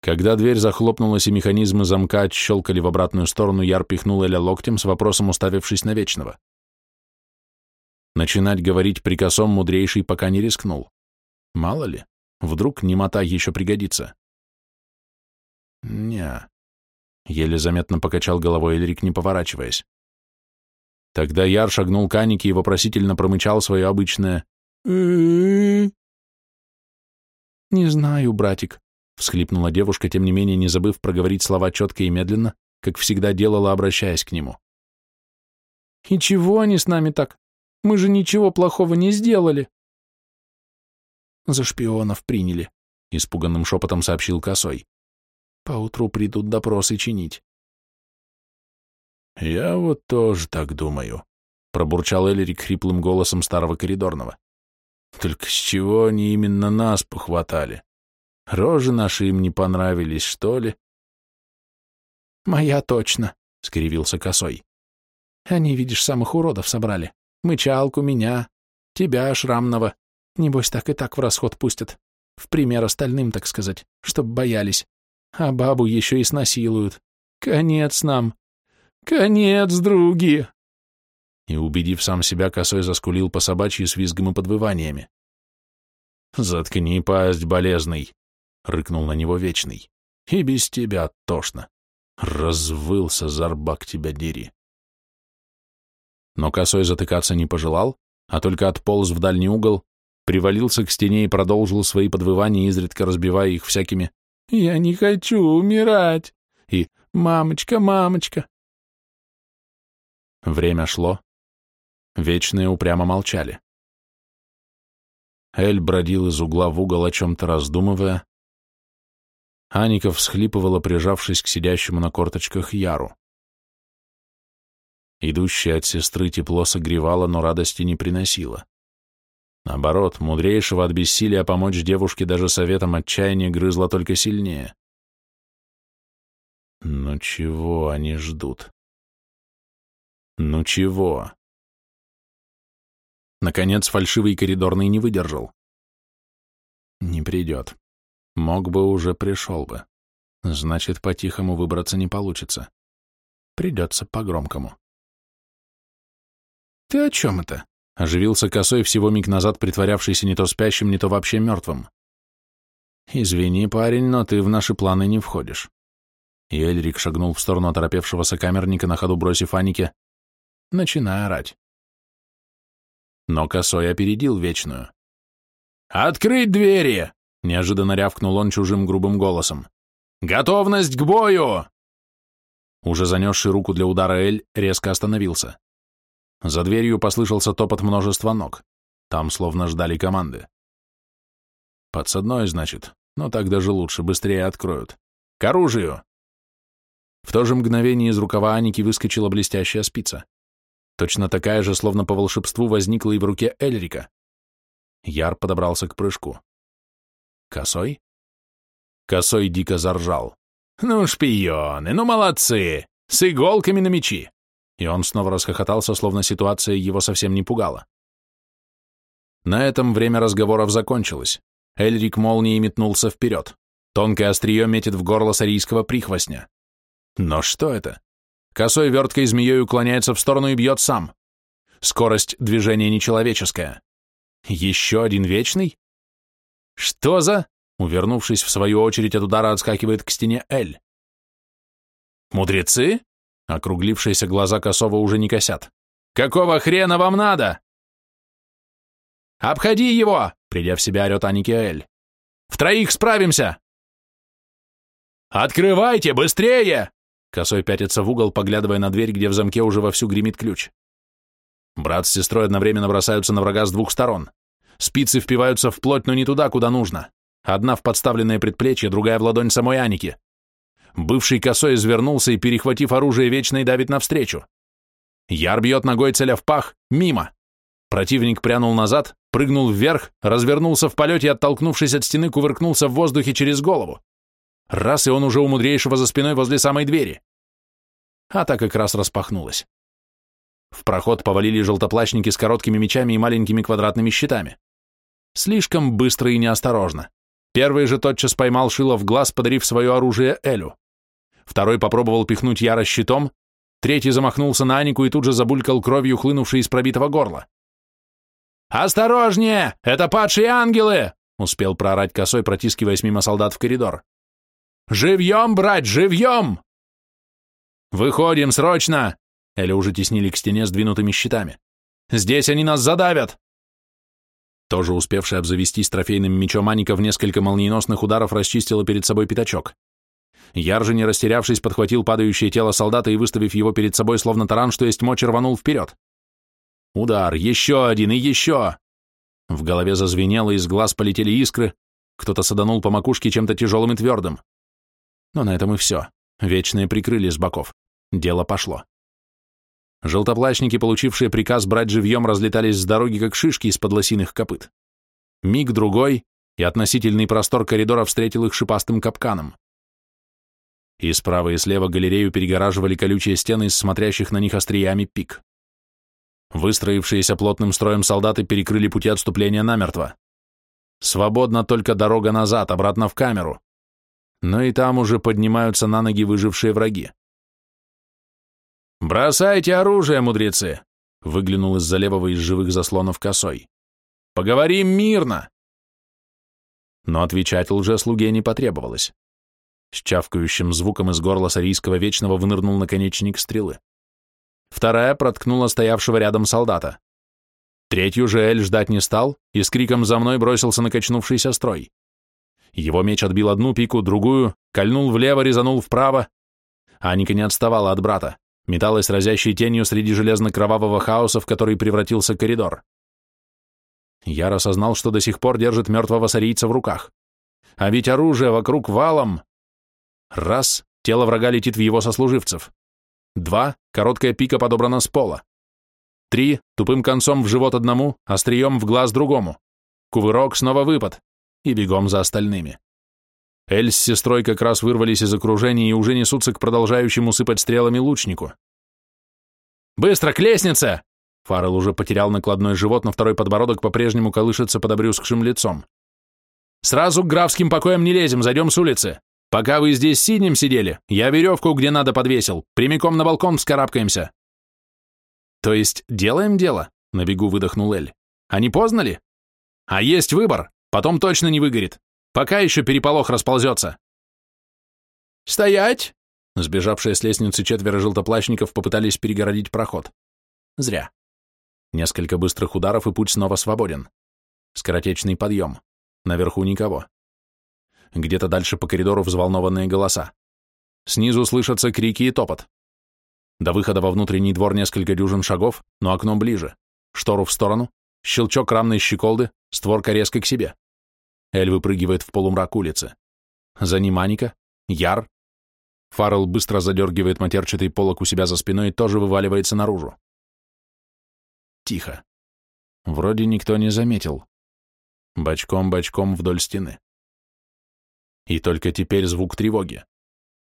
Когда дверь захлопнулась и механизмы замка отщелкали в обратную сторону, Яр пихнул Эля локтем с вопросом, уставившись на Вечного. Начинать говорить при косом мудрейший пока не рискнул. Мало ли, вдруг немота еще пригодится. Не еле заметно покачал головой Эльрик, не поворачиваясь. Тогда Яр шагнул к Анике и вопросительно промычал свое обычное «Не знаю, братик», — всхлипнула девушка, тем не менее не забыв проговорить слова четко и медленно, как всегда делала, обращаясь к нему. «И чего они с нами так? Мы же ничего плохого не сделали!» «За шпионов приняли», — испуганным шепотом сообщил Косой. «Поутру придут допросы чинить». «Я вот тоже так думаю», — пробурчал Эллирик хриплым голосом старого коридорного. «Только с чего они именно нас похватали? Рожи наши им не понравились, что ли?» «Моя точно», — скривился Косой. «Они, видишь, самых уродов собрали. Мычалку, меня, тебя, шрамного. Небось, так и так в расход пустят. В пример остальным, так сказать, чтоб боялись. А бабу еще и снасилуют. Конец нам. Конец, други!» И, убедив сам себя, косой заскулил по собачьи с визгом и подвываниями. «Заткни пасть, болезный!» — рыкнул на него Вечный. «И без тебя тошно. Развылся, зарбак тебя дери!» Но косой затыкаться не пожелал, а только отполз в дальний угол, привалился к стене и продолжил свои подвывания, изредка разбивая их всякими «Я не хочу умирать!» и «Мамочка, мамочка!» Время шло. Вечные упрямо молчали. Эль бродил из угла в угол, о чем-то раздумывая. Аника всхлипывала, прижавшись к сидящему на корточках Яру. Идущее от сестры тепло согревало, но радости не приносило. Наоборот, мудрейшего от бессилия помочь девушке даже советом отчаяния грызла только сильнее. Ну чего они ждут? Ну чего? Наконец фальшивый коридорный не выдержал. Не придет. Мог бы, уже пришел бы. Значит, по-тихому выбраться не получится. Придется по-громкому. «Ты о чем это?» — оживился косой всего миг назад, притворявшийся не то спящим, не то вообще мертвым. «Извини, парень, но ты в наши планы не входишь». И Эльрик шагнул в сторону оторопевшего сокамерника, на ходу бросив Анике начиная орать. Но косой опередил вечную. «Открыть двери!» — неожиданно рявкнул он чужим грубым голосом. «Готовность к бою!» Уже занесший руку для удара Эль резко остановился. За дверью послышался топот множества ног. Там словно ждали команды. Подсадной, значит. Но так даже лучше, быстрее откроют. К оружию! В то же мгновение из рукава Аники выскочила блестящая спица. Точно такая же, словно по волшебству, возникла и в руке Эльрика. Яр подобрался к прыжку. Косой? Косой дико заржал. «Ну, шпионы, ну молодцы! С иголками на мечи!» И он снова расхохотался, словно ситуация его совсем не пугала. На этом время разговоров закончилось. Эльрик молнией метнулся вперед. Тонкое острие метит в горло сарийского прихвостня. Но что это? Косой верткой змеей уклоняется в сторону и бьет сам. Скорость движения нечеловеческая. Еще один вечный? Что за... Увернувшись, в свою очередь от удара отскакивает к стене Эль. «Мудрецы?» Округлившиеся глаза Косова уже не косят. «Какого хрена вам надо?» «Обходи его!» — придя в себя, орет Аникиэль. «В троих справимся!» «Открывайте, быстрее!» Косой пятится в угол, поглядывая на дверь, где в замке уже вовсю гремит ключ. Брат с сестрой одновременно бросаются на врага с двух сторон. Спицы впиваются в плоть, но не туда, куда нужно. Одна в подставленное предплечье, другая в ладонь самой Аники. Бывший косой извернулся и, перехватив оружие, вечной давит навстречу. Яр бьет ногой целя в пах, мимо. Противник прянул назад, прыгнул вверх, развернулся в полете и, оттолкнувшись от стены, кувыркнулся в воздухе через голову. Раз, и он уже у мудрейшего за спиной возле самой двери. А так как раз распахнулась. В проход повалили желтоплащники с короткими мечами и маленькими квадратными щитами. Слишком быстро и неосторожно. Первый же тотчас поймал Шило в глаз, подарив свое оружие Элю. Второй попробовал пихнуть Яра щитом, третий замахнулся на Анику и тут же забулькал кровью, хлынувшей из пробитого горла. «Осторожнее! Это падшие ангелы!» — успел проорать косой, протискиваясь мимо солдат в коридор. «Живьем, брать, живьем!» «Выходим, срочно!» Эля уже теснили к стене сдвинутыми щитами. «Здесь они нас задавят!» Тоже успевший обзавестись трофейным мечом Аника в несколько молниеносных ударов расчистила перед собой пятачок. Яр не растерявшись, подхватил падающее тело солдата и, выставив его перед собой, словно таран, что есть мочи, рванул вперед. Удар, еще один и еще! В голове зазвенело, из глаз полетели искры, кто-то саданул по макушке чем-то тяжелым и твердым. Но на этом и все. Вечные прикрыли с боков. Дело пошло. Желтоплащники, получившие приказ брать живьем, разлетались с дороги, как шишки из-под лосиных копыт. Миг-другой, и относительный простор коридора встретил их шипастым капканом. И справа и слева галерею перегораживали колючие стены из смотрящих на них остриями пик. Выстроившиеся плотным строем солдаты перекрыли пути отступления намертво. Свободна только дорога назад, обратно в камеру но и там уже поднимаются на ноги выжившие враги. «Бросайте оружие, мудрецы!» — выглянул из-за левого из живых заслонов косой. «Поговорим мирно!» Но отвечать лже-слуге не потребовалось. С чавкающим звуком из горла сарийского вечного вынырнул наконечник стрелы. Вторая проткнула стоявшего рядом солдата. Третью же Эль ждать не стал и с криком «За мной!» бросился на качнувшийся строй. Его меч отбил одну пику, другую, кольнул влево, резанул вправо. Аника не отставала от брата, металась разящей тенью среди железно-кровавого хаоса, в который превратился коридор. Яр осознал, что до сих пор держит мертвого сарийца в руках. А ведь оружие вокруг валом. Раз — тело врага летит в его сослуживцев. Два — короткая пика подобрана с пола. Три — тупым концом в живот одному, острием в глаз другому. Кувырок, снова выпад и бегом за остальными. Эль с сестрой как раз вырвались из окружения и уже несутся к продолжающему сыпать стрелами лучнику. «Быстро, к лестнице!» Фаррелл уже потерял накладной живот, но второй подбородок по-прежнему колышется под обрюзгшим лицом. «Сразу к графским покоям не лезем, зайдем с улицы. Пока вы здесь сиднем сидели, я веревку где надо подвесил, прямиком на балкон вскарабкаемся». «То есть делаем дело?» — на бегу выдохнул Эль. «А не поздно ли? А есть выбор. Потом точно не выгорит. Пока еще переполох расползется. «Стоять!» Сбежавшие с лестницы четверо желтоплащников попытались перегородить проход. Зря. Несколько быстрых ударов, и путь снова свободен. Скоротечный подъем. Наверху никого. Где-то дальше по коридору взволнованные голоса. Снизу слышатся крики и топот. До выхода во внутренний двор несколько дюжин шагов, но окно ближе. Штору в сторону, щелчок рамной щеколды, створка резко к себе. Эль выпрыгивает в полумрак улицы. За ним Аника, Яр. Фаррелл быстро задергивает матерчатый полок у себя за спиной и тоже вываливается наружу. Тихо. Вроде никто не заметил. Бочком-бочком вдоль стены. И только теперь звук тревоги.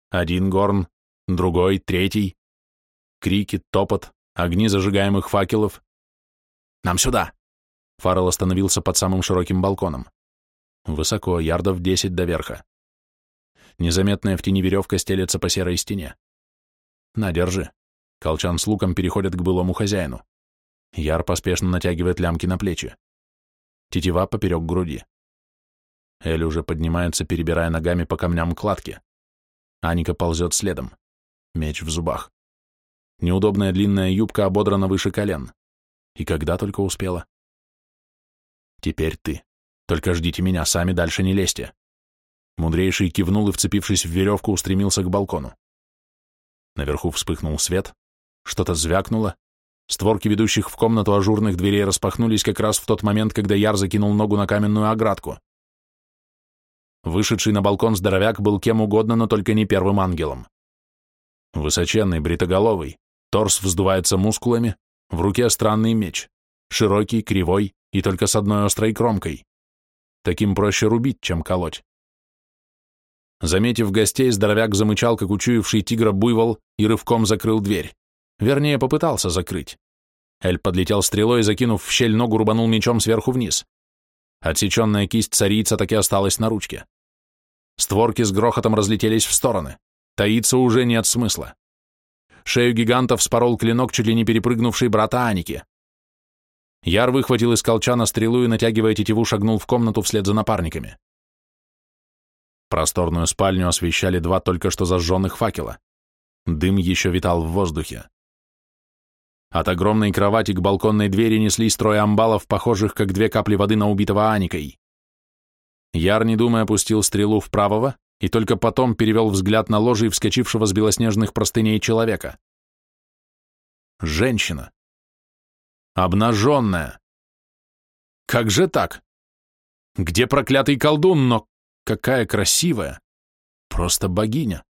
Один горн, другой, третий. Крики, топот, огни зажигаемых факелов. «Нам сюда!» Фаррелл остановился под самым широким балконом. Высоко, ярдов десять до верха. Незаметная в тени веревка стелется по серой стене. На, держи. Колчан с луком переходят к былому хозяину. Яр поспешно натягивает лямки на плечи. Тетива поперек груди. Эль уже поднимается, перебирая ногами по камням кладки. Аника ползет следом. Меч в зубах. Неудобная длинная юбка ободрана выше колен. И когда только успела. Теперь ты. Только ждите меня, сами дальше не лезьте. Мудрейший кивнул и, вцепившись в веревку, устремился к балкону. Наверху вспыхнул свет, что-то звякнуло, створки ведущих в комнату ажурных дверей распахнулись как раз в тот момент, когда Яр закинул ногу на каменную оградку. Вышедший на балкон здоровяк был кем угодно, но только не первым ангелом. Высоченный, бритоголовый, торс вздувается мускулами, в руке странный меч, широкий, кривой и только с одной острой кромкой. Таким проще рубить, чем колоть. Заметив гостей, здоровяк замычал, как учуявший тигра буйвол, и рывком закрыл дверь. Вернее, попытался закрыть. Эль подлетел стрелой, закинув в щель ногу, рубанул мечом сверху вниз. Отсеченная кисть царица таки осталась на ручке. Створки с грохотом разлетелись в стороны. Таиться уже нет смысла. Шею гиганта вспорол клинок, чуть ли не перепрыгнувший брата Аники. Яр выхватил из колчана стрелу и, натягивая тетиву, шагнул в комнату вслед за напарниками. Просторную спальню освещали два только что зажженных факела. Дым еще витал в воздухе. От огромной кровати к балконной двери неслись трое амбалов, похожих как две капли воды на убитого Аникой. Яр, не думая, опустил стрелу в правого и только потом перевел взгляд на ложе и вскочившего с белоснежных простыней человека. Женщина. Обнаженная. Как же так? Где проклятый колдун, но какая красивая! Просто богиня!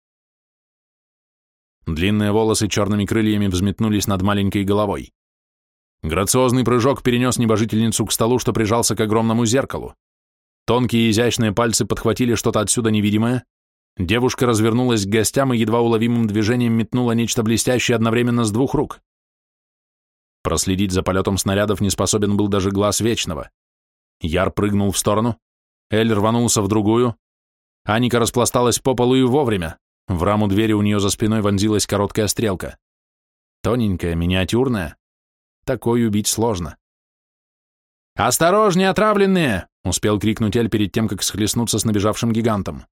Длинные волосы черными крыльями взметнулись над маленькой головой. Грациозный прыжок перенес небожительницу к столу, что прижался к огромному зеркалу. Тонкие изящные пальцы подхватили что-то отсюда невидимое. Девушка развернулась к гостям и едва уловимым движением метнула нечто блестящее одновременно с двух рук. Проследить за полетом снарядов не способен был даже глаз Вечного. Яр прыгнул в сторону, Эль рванулся в другую. Аника распласталась по полу и вовремя. В раму двери у нее за спиной вонзилась короткая стрелка. Тоненькая, миниатюрная. Такой убить сложно. «Осторожнее, отравленные!» — успел крикнуть Эль перед тем, как схлестнуться с набежавшим гигантом.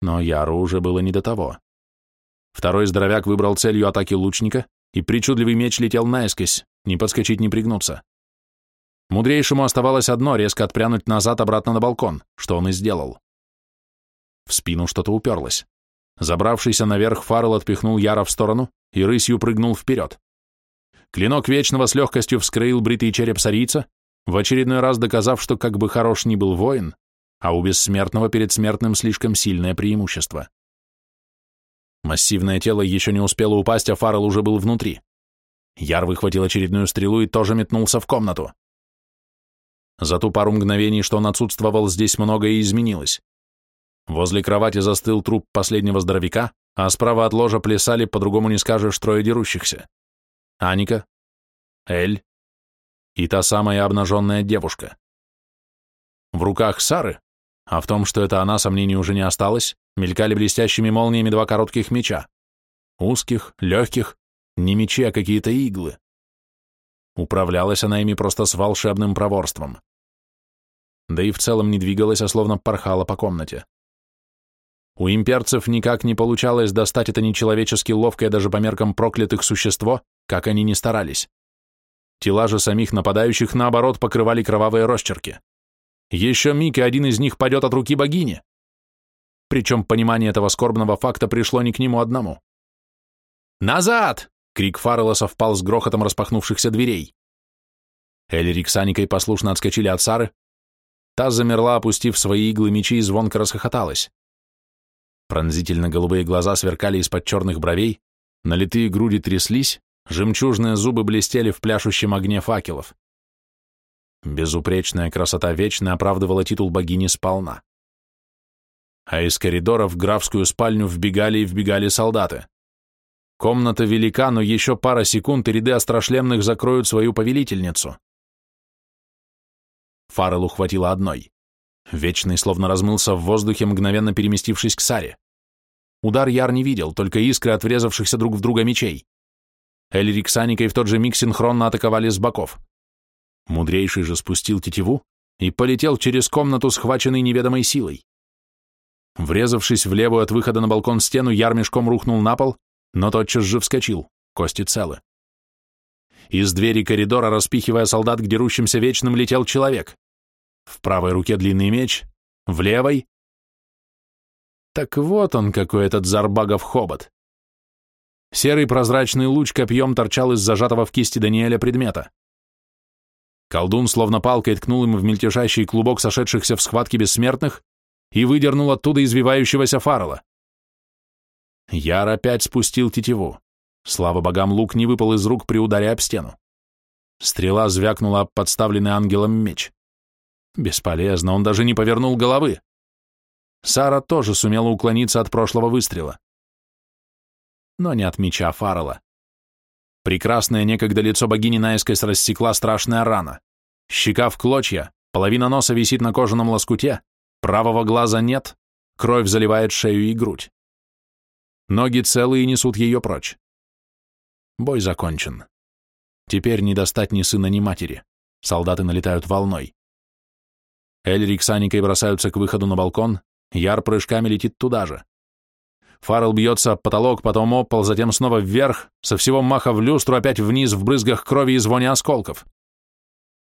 Но Яру уже было не до того. Второй здоровяк выбрал целью атаки лучника, и причудливый меч летел наискось, не подскочить, не пригнуться. Мудрейшему оставалось одно — резко отпрянуть назад обратно на балкон, что он и сделал. В спину что-то уперлось. Забравшийся наверх Фаррелл отпихнул Яра в сторону и рысью прыгнул вперед. Клинок Вечного с легкостью вскрыл бритый череп сарийца, в очередной раз доказав, что как бы хорош ни был воин, а у бессмертного перед смертным слишком сильное преимущество. Массивное тело еще не успело упасть, а Фаррелл уже был внутри. Яр выхватил очередную стрелу и тоже метнулся в комнату. За ту пару мгновений, что он отсутствовал, здесь многое изменилось. Возле кровати застыл труп последнего здоровяка, а справа от ложа плясали, по-другому не скажешь, трое дерущихся. Аника, Эль и та самая обнаженная девушка. В руках Сары, а в том, что это она, сомнений уже не осталось, мелькали блестящими молниями два коротких меча. Узких, легких, не мечи, а какие-то иглы. Управлялась она ими просто с волшебным проворством. Да и в целом не двигалась, а словно порхала по комнате. У имперцев никак не получалось достать это нечеловечески ловкое даже по меркам проклятых существо, как они ни старались. Тела же самих нападающих, наоборот, покрывали кровавые росчерки. Еще миг, и один из них падет от руки богини. Причем понимание этого скорбного факта пришло не к нему одному. «Назад!» Крик Фаррелла совпал с грохотом распахнувшихся дверей. Эльрик с Аникой послушно отскочили от Сары. Та замерла, опустив свои иглы мечи, и звонко расхохоталась. Пронзительно-голубые глаза сверкали из-под черных бровей, налитые груди тряслись, жемчужные зубы блестели в пляшущем огне факелов. Безупречная красота вечно оправдывала титул богини сполна. А из коридора в графскую спальню вбегали и вбегали солдаты. Комната велика, но еще пара секунд, и ряды острошлемных закроют свою повелительницу. Фаррелл ухватила одной. Вечный словно размылся в воздухе, мгновенно переместившись к Саре. Удар Яр не видел, только искры от врезавшихся друг в друга мечей. Эльрик с Аникой в тот же миг синхронно атаковали с боков. Мудрейший же спустил тетиву и полетел через комнату, схваченный неведомой силой. Врезавшись в левую от выхода на балкон стену, Яр мешком рухнул на пол, но тотчас же вскочил, кости целы. Из двери коридора, распихивая солдат к дерущимся вечным, летел человек. В правой руке длинный меч, в левой... Так вот он, какой этот Зарбагов хобот. Серый прозрачный луч копьем торчал из зажатого в кисти Даниэля предмета. Колдун словно палкой ткнул им в мельтешащий клубок сошедшихся в схватке бессмертных и выдернул оттуда извивающегося фарала. Яр опять спустил тетиву. Слава богам, лук не выпал из рук при ударе об стену. Стрела звякнула об подставленный ангелом меч. Бесполезно, он даже не повернул головы. Сара тоже сумела уклониться от прошлого выстрела. Но не от меча Фаррелла. Прекрасное некогда лицо богини наискось рассекла страшная рана. Щека в клочья, половина носа висит на кожаном лоскуте, правого глаза нет, кровь заливает шею и грудь. Ноги целые несут ее прочь. Бой закончен. Теперь не достать ни сына, ни матери. Солдаты налетают волной. Эльрик с Аникой бросаются к выходу на балкон, Яр прыжками летит туда же. Фаррелл бьется об потолок, потом об пол, затем снова вверх, со всего маха в люстру, опять вниз в брызгах крови и звоне осколков.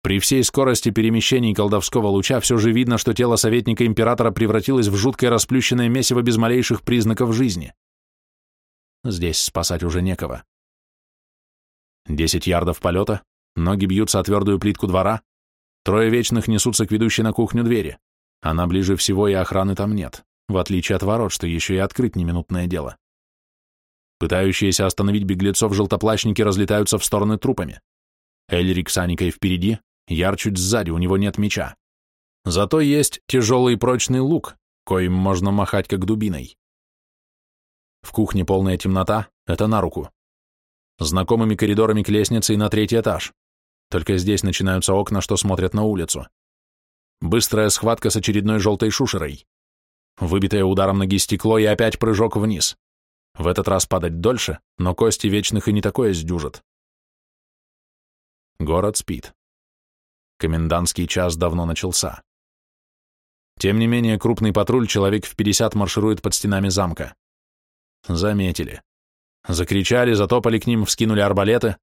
При всей скорости перемещений колдовского луча все же видно, что тело советника императора превратилось в жуткое расплющенное месиво без малейших признаков жизни. Здесь спасать уже некого. Десять ярдов полета, ноги бьются о твердую плитку двора, трое вечных несутся к ведущей на кухню двери. Она ближе всего, и охраны там нет, в отличие от ворот, что еще и открыть неминутное дело. Пытающиеся остановить беглецов желтоплащники разлетаются в стороны трупами. Эльрик с Аникой впереди, Яр чуть сзади, у него нет меча. Зато есть тяжелый прочный лук, коим можно махать как дубиной. В кухне полная темнота, это на руку знакомыми коридорами к лестнице и на третий этаж. Только здесь начинаются окна, что смотрят на улицу. Быстрая схватка с очередной желтой шушерой. Выбитое ударом ноги стекло и опять прыжок вниз. В этот раз падать дольше, но кости вечных и не такое сдюжат. Город спит. Комендантский час давно начался. Тем не менее, крупный патруль, человек в 50, марширует под стенами замка. Заметили. Закричали, затопали к ним, вскинули арбалеты.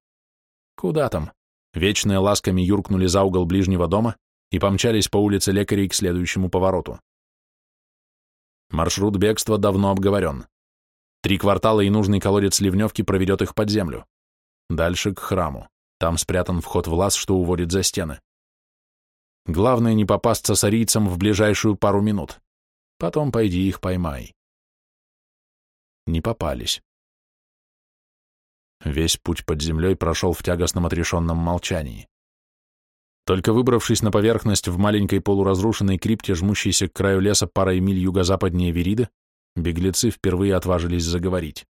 Куда там? Вечные ласками юркнули за угол ближнего дома и помчались по улице лекарей к следующему повороту. Маршрут бегства давно обговорен. Три квартала и нужный колодец Ливневки проведет их под землю. Дальше к храму. Там спрятан вход в лаз, что уводит за стены. Главное не попасться сарийцам в ближайшую пару минут. Потом пойди их поймай. Не попались. Весь путь под землей прошел в тягостном отрешенном молчании. Только выбравшись на поверхность в маленькой полуразрушенной крипте, жмущейся к краю леса парой миль юго-западнее Вериды, беглецы впервые отважились заговорить.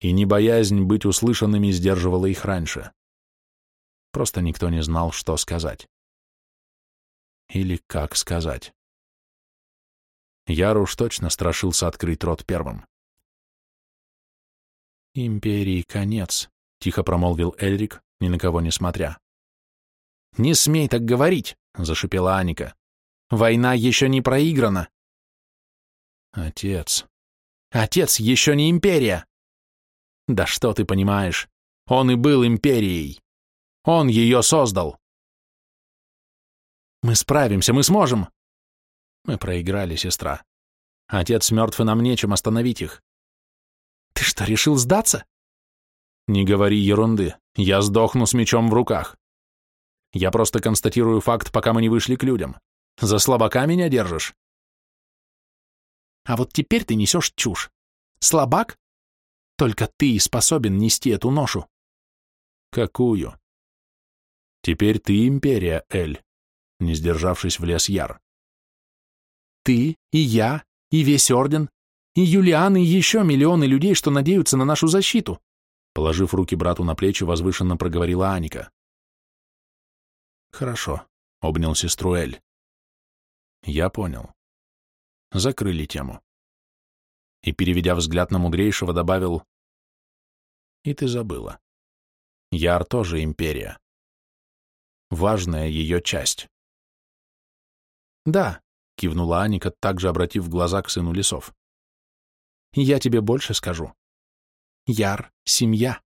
И не боязнь быть услышанными сдерживала их раньше. Просто никто не знал, что сказать. Или как сказать. Яруш точно страшился открыть рот первым. «Империи конец», — тихо промолвил Эльрик, ни на кого не смотря. «Не смей так говорить», — зашипела Аника. «Война еще не проиграна». «Отец». «Отец еще не империя». «Да что ты понимаешь? Он и был империей. Он ее создал». «Мы справимся, мы сможем». Мы проиграли, сестра. Отец мертв, и нам нечем остановить их. Ты что, решил сдаться? Не говори ерунды. Я сдохну с мечом в руках. Я просто констатирую факт, пока мы не вышли к людям. За слабака меня держишь? А вот теперь ты несешь чушь. Слабак? Только ты способен нести эту ношу. Какую? Теперь ты империя, Эль, не сдержавшись в лес Яр. Ты и я, и весь орден, и Юлиан, и еще миллионы людей, что надеются на нашу защиту», положив руки брату на плечи, возвышенно проговорила Аника. «Хорошо», — обнял сестру Эль. «Я понял. Закрыли тему». И, переведя взгляд на мудрейшего, добавил, И ты забыла. Яр тоже империя. Важная ее часть. Да, кивнула Аника, также обратив глаза к сыну лесов. Я тебе больше скажу. Яр — семья.